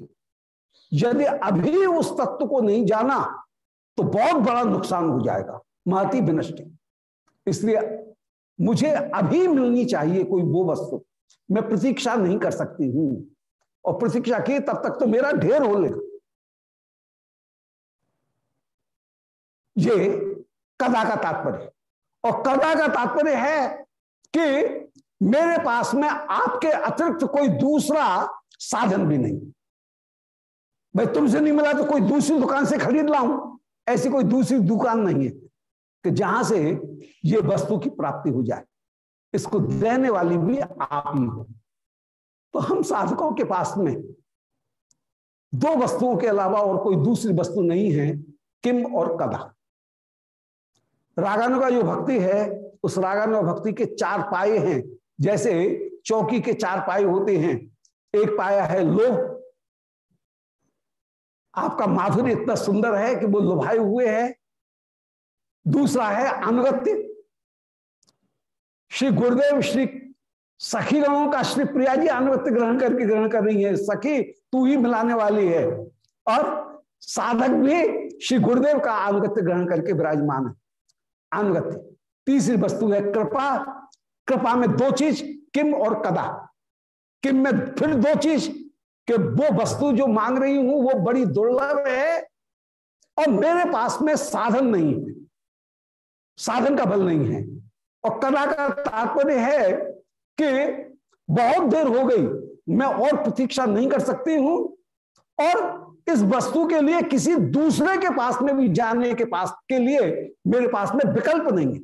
यदि अभी उस तत्व को नहीं जाना तो बहुत बड़ा नुकसान हो जाएगा, महती विनष्टि। इसलिए मुझे अभी मिलनी चाहिए कोई वो वस्तु। मैं प्रतीक्षा नहीं कर सकती हूँ। और प्रतीक्षा की तब तक तो मेरा ढेर हो लेगा। ये कदा का तात्पर्य और कदा का तात्पर्य है कि मेरे पास में आपके अतिरिक्त कोई दूसरा साधन भी नहीं। भाई, तुमसे नहीं मिला तो कोई दूसरी दुकान से खरीद लाऊं? ऐसी कोई दूसरी दुकान नहीं है कि जहाँ से ये वस्तु की प्राप्ति हो जाए। इसको देने वाली भी आप ही हो। तो हम साधकों के पास में दो वस्तुओं के अलावा और कोई दूसरी वस्तु नहीं है, किम और कदा। रागानु का जो भक्ति है, उस रागानु भक्ति के चार पाए हैं। जैसे चौकी के चार पाए होते हैं, एक पाया है लोभ आपका माधुर्य इतना सुंदर है कि वो लुभाए हुए है। दूसरा है अनुगत्य। श्री गुरुदेव, श्री सखी गणों का श्री प्रिया जी अनुगत्य ग्रहण करके ग्रहण कर रही है। सखी, तू ही मिलाने वाली है। और साधक भी श्री गुरुदेव का अनुगत्य ग्रहण करके विराजमान है। अनुगत्य। तीसरी वस्तु है कृपा। कृपा में दो चीज़, किम और कदा। किम में फिर दो चीज़ कि वो वस्तु जो मांग रही हूँ, वो बड़ी दुर्लभ है और मेरे पास में साधन नहीं है। साधन का बल नहीं है। और कदा का तात्पर्य है कि बहुत देर हो गई, मैं और प्रतीक्षा नहीं कर सकती हूँ और इस वस्तु के लिए किसी दूसरे के पास में भी जाने के पास के लिए मेरे पास में विकल्प नहीं है।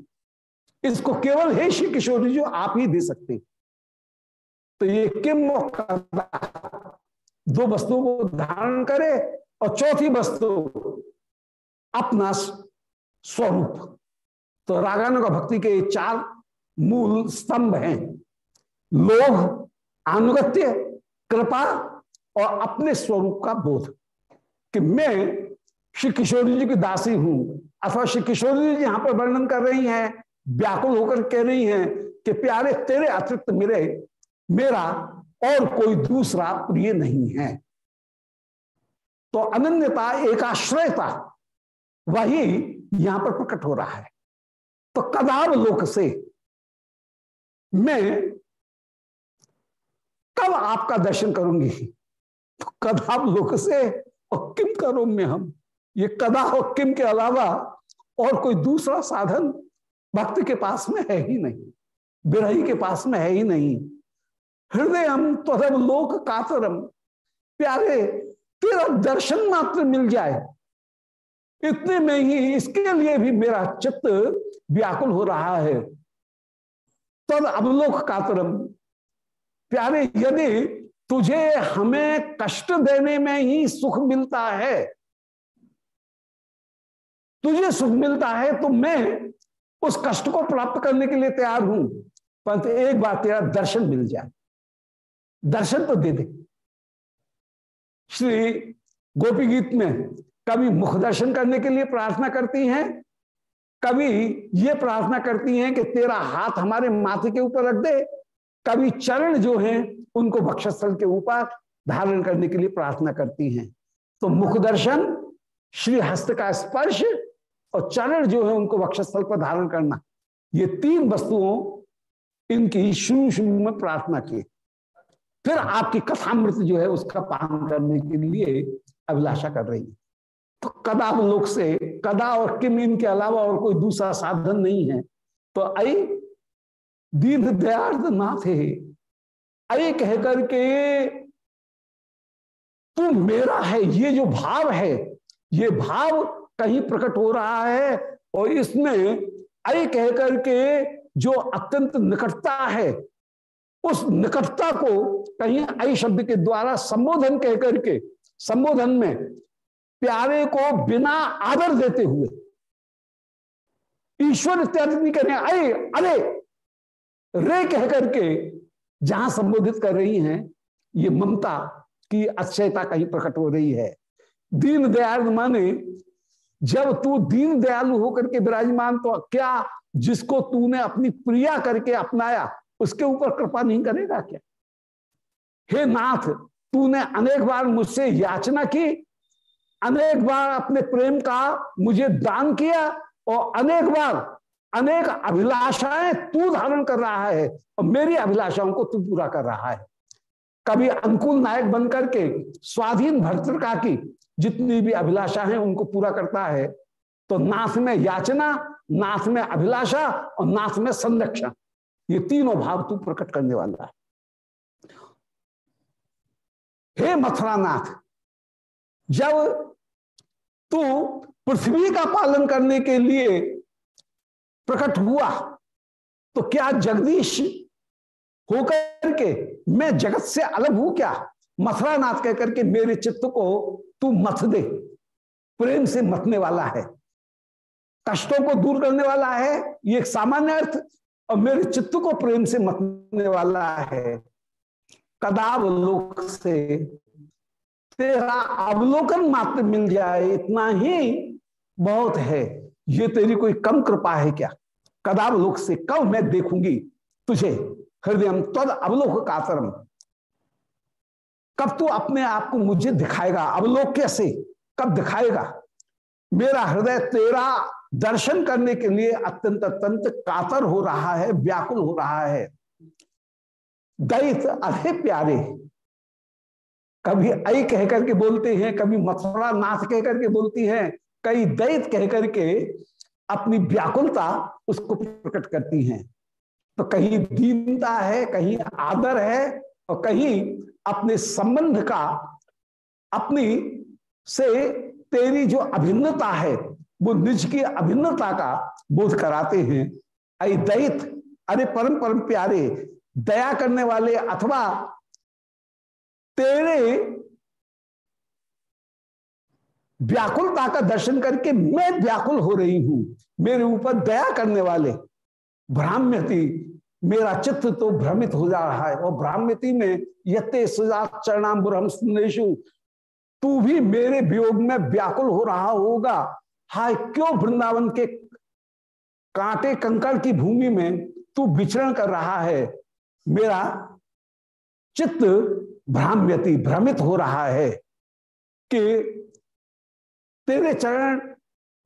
इसको केवल हे श्री किशोर जी आप ही दे सकते तो ये किम दो वस्तुओं को धारण करे और चौथी वस्तु, अपना स्वरूप। तो रागानु का भक्ति के चार मूल स्तंभ हैं। लोभ अनुगत्य कृपा और अपने स्वरूप का बोध। कि मैं श्री किशोरी जी की दासी हूँ, अथवा श्री किशोरी जी यहाँ पर वर्णन कर रही हैं व्याकुल होकर कह रही हैं कि प्यारे, तेरे अतिरिक्त मेरे, मेरा और कोई दूसरा प्रिय नहीं है। तो अनन्यता, एकाश्रयता, वही यहाँ पर प्रकट हो रहा है। तो कदाव लोक से मैं कब आपका दर्शन करूँगी? तो कदाव लोक से और किम करो मैं हम? ये कदा और किम के अलावा और कोई दूसरा साधन भक्त के पास में है ही नहीं, बिरही के पास में है ही नहीं। हृदय हम तदब लोक कातरम। प्यारे, तेरा दर्शन मात्र मिल जाए। इतने में ही इसके लिए भी मेरा चित्त व्याकुल हो रहा है। तद अवलोक कातरम। प्यारे, यदि तुझे हमें कष्ट देने में ही सुख मिलता है, तुझे सुख मिलता है तो मैं उस कष्ट को प्राप्त करने के लिए तैयार हूँ। परंतु एक बार तेरा दर्शन मिल जाए। दर्शन तो दे दे। श्री गोपी गीत में कभी मुख दर्शन करने के लिए प्रार्थना करती हैं। कभी ये प्रार्थना करती हैं कि तेरा हाथ हमारे माथे के ऊपर रख दे। कभी चरण जो हैं, उनको भक्षस्थल के ऊपर धारण करने के लिए प्रार्थना करती हैं। तो मुख दर्शन, श्री हस्त का स्पर्श और चरण जो है उनको वक्षस्थल पर धारण करना। ये तीन वस्तुओं, इनकी शुरू शुरू में प्रार्थना की। फिर आपकी कथामृत जो है उसका पान करने के लिए अभिलाषा कर रही है। तो कदा लोक से, कदा और किम इनके अलावा और कोई दूसरा साधन नहीं है। तो आई दीर्घ दयार्थ नाथ है। अरे कह करके तू मेरा है, ये जो भाव है, ये भाव कहीं प्रकट हो रहा है और इसमें अरे कह करके जो अत्यंत निकटता है, उस निकटता को कहीं आई शब्द के द्वारा संबोधन कह करके संबोधन में प्यारे को बिना आदर देते हुए, ईश्वर इत्यादि नहीं करने अरे अरे, रे कह करके जहाँ संबोधित कर रही हैं, ये ममता की अक्षयता कहीं प्रकट हो रही है। दीन दयाल माने जब तू दीन दयालु होकर के विराजमान तो क्या जिसको तूने अपनी प्रिया करके अपनाया, उसके ऊपर कृपा नहीं करेगा क्या? हे नाथ, तूने अनेक बार मुझसे याचना की, अनेक बार अपने प्रेम का मुझे दान किया और अनेक बार अनेक अभिलाषाएँ तू धारण कर रहा है और मेरी अभिलाषाओं को तू पूरा कर रहा है। कभी अनुकूल नायक बनकर के स्वाधीन भर्तृका की जितनी भी अभिलाषा है उनको पूरा करता है। तो नाथ में याचना, नाथ में अभिलाषा और नाथ में संरक्षण ये तीनों भाव तू प्रकट करने वाला है। हे मथुरानाथ, जब तू पृथ्वी का पालन करने के लिए प्रकट हुआ तो क्या जगदीश होकर के मैं जगत से अलग हूँ क्या? मथुरा नाथ कहकर के मेरे चित्त को तू मथ दे। प्रेम से मतने वाला है। कष्टों को दूर करने वाला है। ये एक सामान्य अर्थ। और मेरे चित्त को प्रेम से मतने वाला है। कदाव लोक से तेरा अवलोकन मात्र मिल जाए, इतना ही बहुत है। ये तेरी कोई कम कृपा है क्या? कदाव लोक से कब मैं देखूँगी तुझे? हृदय तद अवलोक कातरम। कब तू अपने आप को मुझे दिखाएगा? अवलोक कैसे? कब दिखाएगा? मेरा हृदय तेरा दर्शन करने के लिए अत्यंत अत्यंत कातर हो रहा है, व्याकुल हो रहा है। दैत अरे प्यारे। कभी आई कह करके बोलते हैं, कभी मथुरा नाथ कह करके बोलती हैं, कई दैत कह करके अपनी व्याकुलता उसको प्रकट करती हैं। तो कहीं दीनता है, कहीं आदर है और कहीं अपने संबंध का, अपनी से तेरी जो अभिन्नता है, वो निज की अभिन्नता का बोध कराते हैं। अरे दैत, अरे परम परम प्यारे, दया करने वाले अथवा तेरे व्याकुलता का दर्शन करके मैं व्याकुल हो रही हूँ। मेरे ऊपर दया करने वाले ब्राह्म्यति मेरा चित्त तो भ्रमित हो जा रहा है। और ब्राह्म्यति में यते सुजात चरणाम सुनेशु तू भी मेरे वियोग में व्याकुल हो रहा होगा। हाय, क्यों वृंदावन के कांटे कंकड़ की भूमि में तू विचरण कर रहा है? मेरा चित्त भ्राम्यति, भ्रमित हो रहा है कि तेरे चरण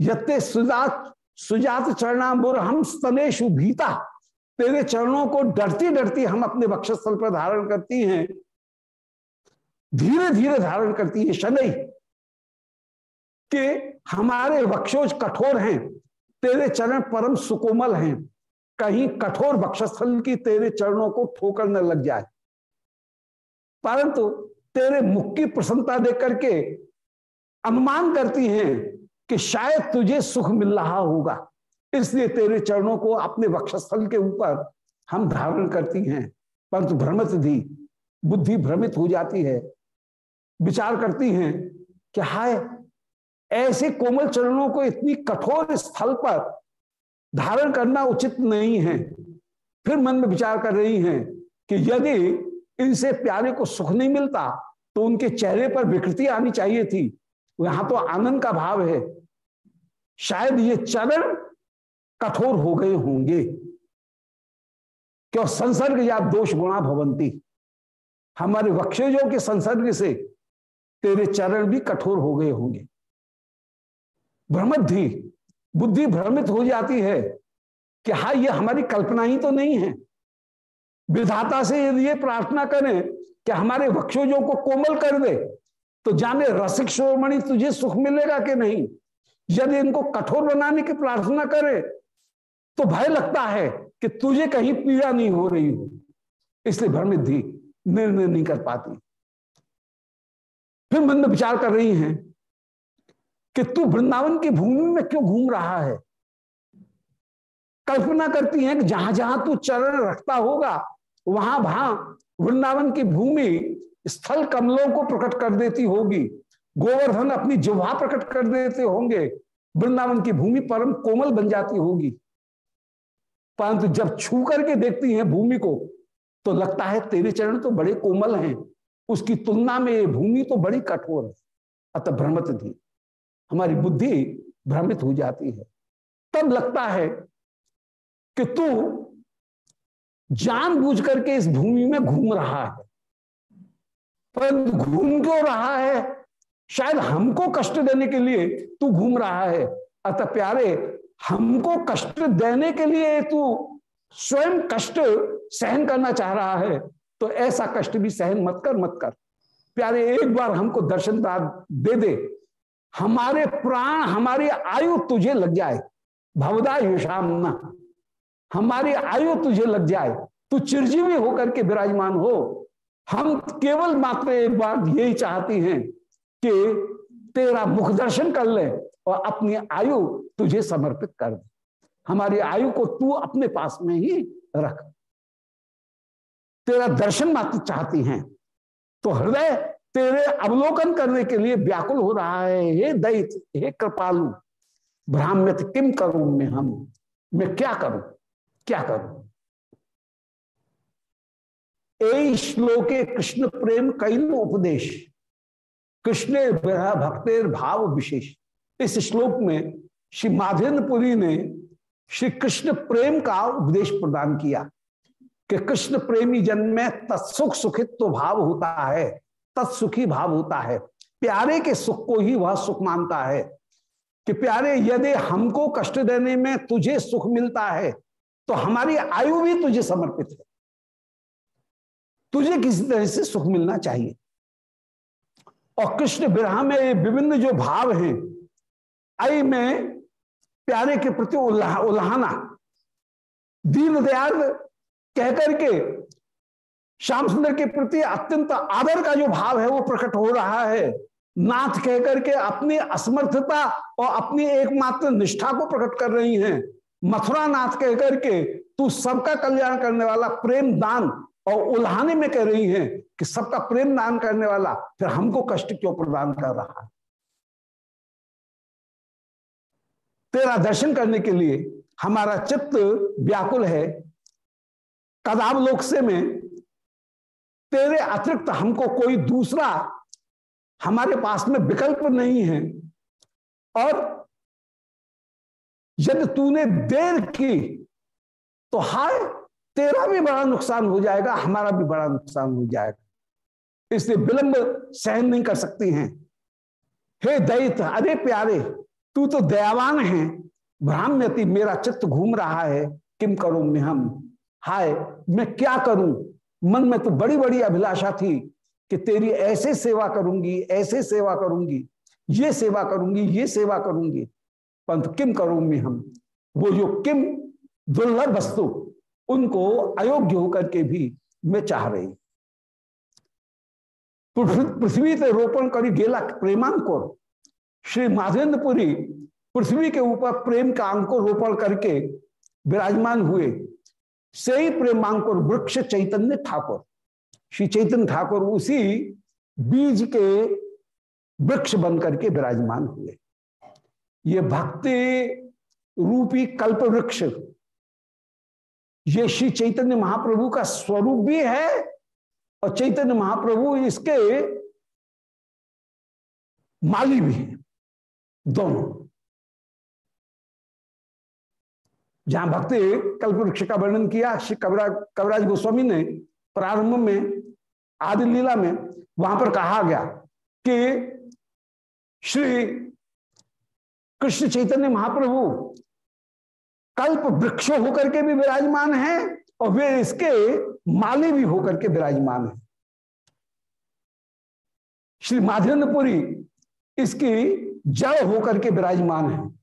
यत्ते सुजात सुजात चरणाम्बुर हम स्तनेशु भीता। तेरे चरणों को डरती डरती हम अपने वक्षस्थल पर धारण करती हैं। धीरे धीरे धारण करती है शनि कि हमारे वक्षोज कठोर हैं, तेरे चरण परम सुकोमल हैं। कहीं कठोर वक्षस्थल की तेरे चरणों को ठोकर न लग जाए। परंतु तेरे मुख की प्रसन्नता देख करके अनुमान करती हैं कि शायद तुझे सुख मिल रहा होगा। इसलिए तेरे चरणों को अपने वक्षस्थल के ऊपर हम धारण करती हैं। परंतु भ्रमित धी बुद्धि भ्रमित हो जाती है। विचार करती हैं कि हाय, ऐसे कोमल चरणों को इतनी कठोर स्थल पर धारण करना उचित नहीं है। फिर मन में विचार कर रही हैं कि यदि इनसे प्यारे को सुख नहीं मिलता तो उनके चेहरे पर विकृति आनी चाहिए थी। यहाँ तो आनंद का भाव है। शायद ये चरण कठोर हो गए होंगे। क्यों? संसर्ग या दोष गुणा भवंती। हमारे वक्षजों के संसर्ग से तेरे चरण भी कठोर हो गए होंगे। भ्रमद्धि, बुद्धि भ्रमित हो जाती है कि हा ये हमारी कल्पना ही तो नहीं है। विधाता से यदि ये प्रार्थना करें कि हमारे वक्षोजों को कोमल कर दे तो जाने रसिक श्रोमणि तुझे सुख मिलेगा कि नहीं? यदि इनको कठोर बनाने की प्रार्थना करे तो भय लगता है कि तुझे कहीं पीड़ा नहीं हो रही हो। इसलिए भ्रमित धी, निर्णय नहीं कर पाती। फिर मन में विचार कर रही हैं कि तू वृंदावन की भूमि में क्यों घूम रहा है? कल्पना करती हैं कि जहाँ जहाँ तू चरण रखता होगा, वहाँ वहाँ वृंदावन की भूमि स्थल कमलों को प्रकट कर देती होगी। गोवर्धन अपनी जुहा प्रकट कर देते होंगे। वृंदावन की भूमि परम कोमल बन जाती होगी। परंतु जब छू करके देखती हैं भूमि को तो लगता है तेरे चरण तो बड़े कोमल हैं। उसकी तुलना में ये भूमि तो बड़ी कठोर है। अतः भ्रमित थी। हमारी बुद्धि भ्रमित हो जाती है। तब लगता है कि तू जान बूझ करके इस भूमि में घूम रहा है। पर घूम क्यों रहा है? शायद हमको कष्ट देने के लिए तू घूम रहा है। अतः प्यारे हमको कष्ट देने के लिए तू स्वयं कष्ट सहन करना चाह रहा है तो ऐसा कष्ट भी सहन मत कर मत कर। प्यारे, एक बार हमको दर्शन दे दे हमारे प्राण, हमारी आयु तुझे लग जाए। भवदा युषाम हमारी आयु तुझे लग जाए। तू चिरजीवी होकर के विराजमान हो। हम केवल मात्र एक बार यही चाहती हैं कि तेरा मुख दर्शन कर ले और अपनी आयु तुझे समर्पित कर दे। हमारी आयु को तू अपने पास में ही रख। तेरा दर्शन मात्र चाहती हैं तो हृदय तेरे अवलोकन करने के लिए व्याकुल हो रहा है। हे दैत, हे कृपालु ब्राह्म्य किम करूँ मैं हम? मैं क्या करूँ? क्या करूँ? ए श्लोके कृष्ण प्रेम कई उपदेश। कृष्ण भक्तेर भाव विशेष। इस श्लोक में श्री माधेन्द्रपुरी ने श्री कृष्ण प्रेम का उपदेश प्रदान किया कि कृष्ण प्रेमी जन्म में तत्सुख सुखित तो भाव होता है, तत्सुखी भाव होता है। प्यारे के सुख को ही वह सुख मानता है कि प्यारे, यदि हमको कष्ट देने में तुझे सुख मिलता है तो हमारी आयु भी तुझे समर्पित है। तुझे किसी तरह से सुख मिलना चाहिए। और कृष्ण विरह में विभिन्न जो भाव हैं आई में प्यारे के प्रति उल्लाह दीन दयाल कहकर के श्याम सुंदर के प्रति अत्यंत आदर का जो भाव है वो प्रकट हो रहा है। नाथ कहकर के अपनी असमर्थता और अपनी एकमात्र निष्ठा को प्रकट कर रही हैं। मथुरा नाथ कहकर के तू सबका कल्याण करने वाला प्रेम दान और उल्हाने में कह रही हैं कि सबका प्रेम दान करने वाला फिर हमको कष्ट क्यों प्रदान कर रहा है? तेरा दर्शन करने के लिए हमारा चित्त व्याकुल है। कदावलोक से में तेरे अतिरिक्त हमको कोई दूसरा हमारे पास में विकल्प नहीं है। और यदि तूने देर की तो हाय, तेरा भी बड़ा नुकसान हो जाएगा, हमारा भी बड़ा नुकसान हो जाएगा। इसलिए विलंब सहन नहीं कर सकती हैं। हे दैत अरे प्यारे तू तो दयावान है। ब्राह्म्यति मेरा चित्त घूम रहा है। किम करूँ मैं हम हाय, मैं क्या करूँ? मन में तो बड़ी बड़ी अभिलाषा थी कि तेरी ऐसे सेवा करूँगी, ऐसे सेवा करूँगी, ये सेवा करूँगी, ये सेवा करूँगी। परंतु किम करूँ मैं हम वो जो किम, दुर्लभ वस्तु, उनको अयोग्य होकर के भी मैं चाह रही। पृथ्वी से रोपण करी गेला प्रेमांकुर। श्री माधेन्द्रपुरी पृथ्वी के ऊपर प्रेम का अंकुर रोपण करके विराजमान हुए। से ही प्रेमांकुर वृक्ष चैतन्य ठाकुर। श्री चैतन्य ठाकुर उसी बीज के वृक्ष बन करके विराजमान हुए। ये भक्ति रूपी कल्प वृक्ष, ये श्री चैतन्य महाप्रभु का स्वरूप भी है और चैतन्य महाप्रभु इसके माली भी है। दोनों। जहाँ भक्ति कल्प वृक्ष का वर्णन किया, श्री कबरा कबराज गोस्वामी ने प्रारंभ में, आदि लीला में, वहाँ पर कहा गया कि श्री कृष्ण चैतन्य महाप्रभु कल्प वृक्ष होकर के भी विराजमान है और वे इसके माले भी होकर के विराजमान है। श्री माधेन्द्रपुरी इसकी जड़ होकर के विराजमान है।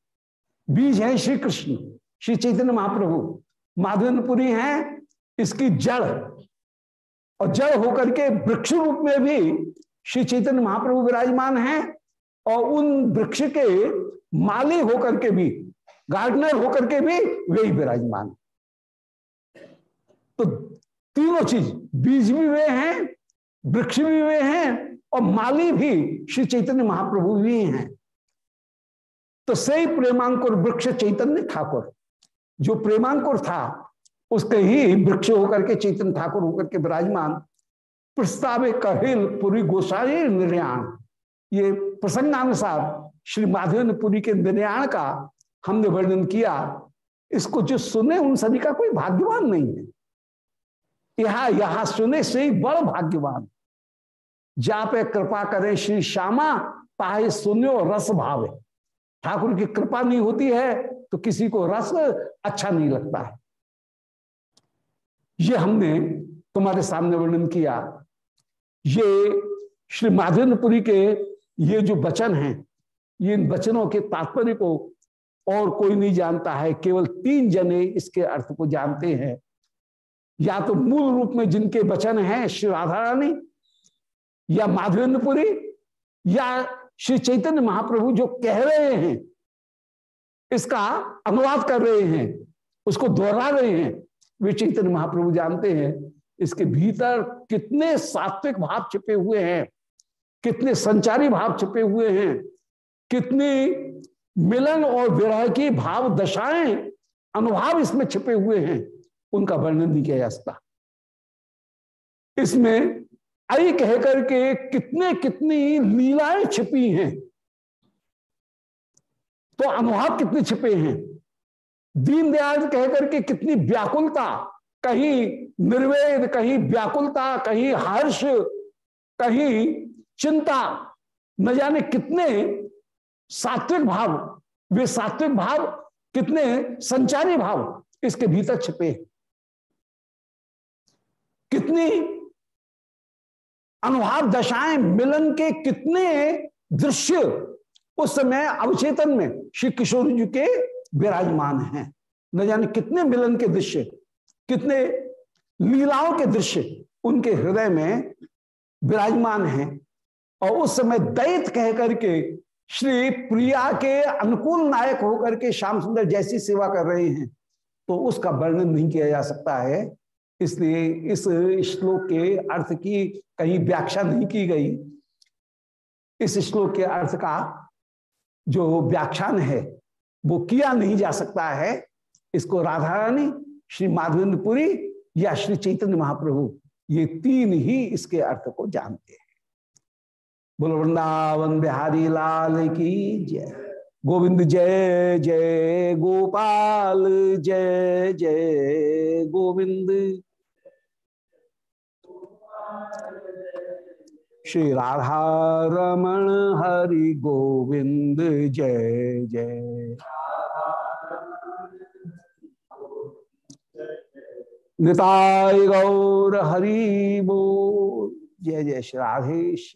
बीज है श्री कृष्ण, श्री चैतन्य महाप्रभु। माधवेंद्रपुरी है इसकी जड़। और जड़ होकर के वृक्ष रूप में भी श्री चैतन्य महाप्रभु विराजमान है और उन वृक्ष के माली होकर के भी गार्डनर होकर के भी वही विराजमान तो तीनों चीज़, बीज भी वे हैं, वृक्ष भी वे हैं और माली भी श्री चैतन्य महाप्रभु भी हैं। तो सही प्रेमांकुर वृक्ष चैतन्य ठाकुर, जो प्रेमांकुर था, उसके ही वृक्ष होकर के चैतन्य ठाकुर होकर के विराजमान। प्रस्ताव कहिल पुरी गोसाई निर्याण। ये प्रसंगानुसार श्री माधवेन्द्र पुरी के निर्याण का हमने वर्णन किया। इसको जो सुने उन सभी का कोई भाग्यवान नहीं है। यहाँ यहाँ सुने से ही बड़ भाग्यवान। जा पे कृपा करें श्री श्यामा पाए सुनो रस भावे। ठाकुर की कृपा नहीं होती है तो किसी को रस अच्छा नहीं लगता है। ये हमने तुम्हारे सामने वर्णन किया। ये श्री माधवेंद्रपुरी के ये जो वचन हैं, ये इन वचनों के तात्पर्य को और कोई नहीं जानता है, केवल तीन जने इसके अर्थ को जानते हैं। या तो मूल रूप में जिनके वचन हैं श्री राधा रानी, या माधवेंद्रपुरी, या श्री चैतन्य महाप्रभु जो कह रहे हैं, इसका अनुवाद कर रहे हैं, उसको दोहरा रहे हैं। वे चैतन्य महाप्रभु जानते हैं, इसके भीतर कितने सात्विक भाव छिपे हुए हैं, कितने संचारी भाव छिपे हुए हैं, कितनी मिलन और विरह की भाव दशाएँ, अनुभाव इसमें छिपे हुए हैं। उनका वर्णन नहीं किया जा सकता। इसमें आई कह करके कितने कितनी लीलाएँ छिपी हैं। तो अनुभाव कितने छिपे हैं? दीनदयाल कह करके कितनी व्याकुलता, कहीं निर्वेद, कहीं व्याकुलता, कहीं हर्ष, कहीं चिंता, न जाने कितने सात्विक भाव, वे सात्विक भाव कितने संचारी भाव इसके भीतर छिपे कितनी अनुभाव दशाएँ मिलन के कितने दृश्य उस समय अवचेतन में श्री किशोर जी के विराजमान हैं। न जाने कितने मिलन के दृश्य, कितने लीलाओं के दृश्य उनके हृदय में विराजमान हैं। और उस समय दैत कह करके श्री प्रिया के अनुकूल नायक होकर के श्याम सुंदर जैसी सेवा कर रहे हैं तो उसका वर्णन नहीं किया जा सकता है। इसलिए इस श्लोक के अर्थ की कहीं व्याख्या नहीं की गई। इस श्लोक के अर्थ का जो व्याख्यान है, वो किया नहीं जा सकता है। इसको राधा रानी श्री माधवेंद्रपुरी या श्री चैतन्य महाप्रभु, ये तीन ही इसके अर्थ को जानते हैं। बोलो, वृंदावन बिहारी लाल की जय। गोविंद जय जय गोपाल, जय जय गोविंद। श्री राधा रमण हरि गोविंद जय जय। निताय गौर हरि बो जय जय श्री राधेश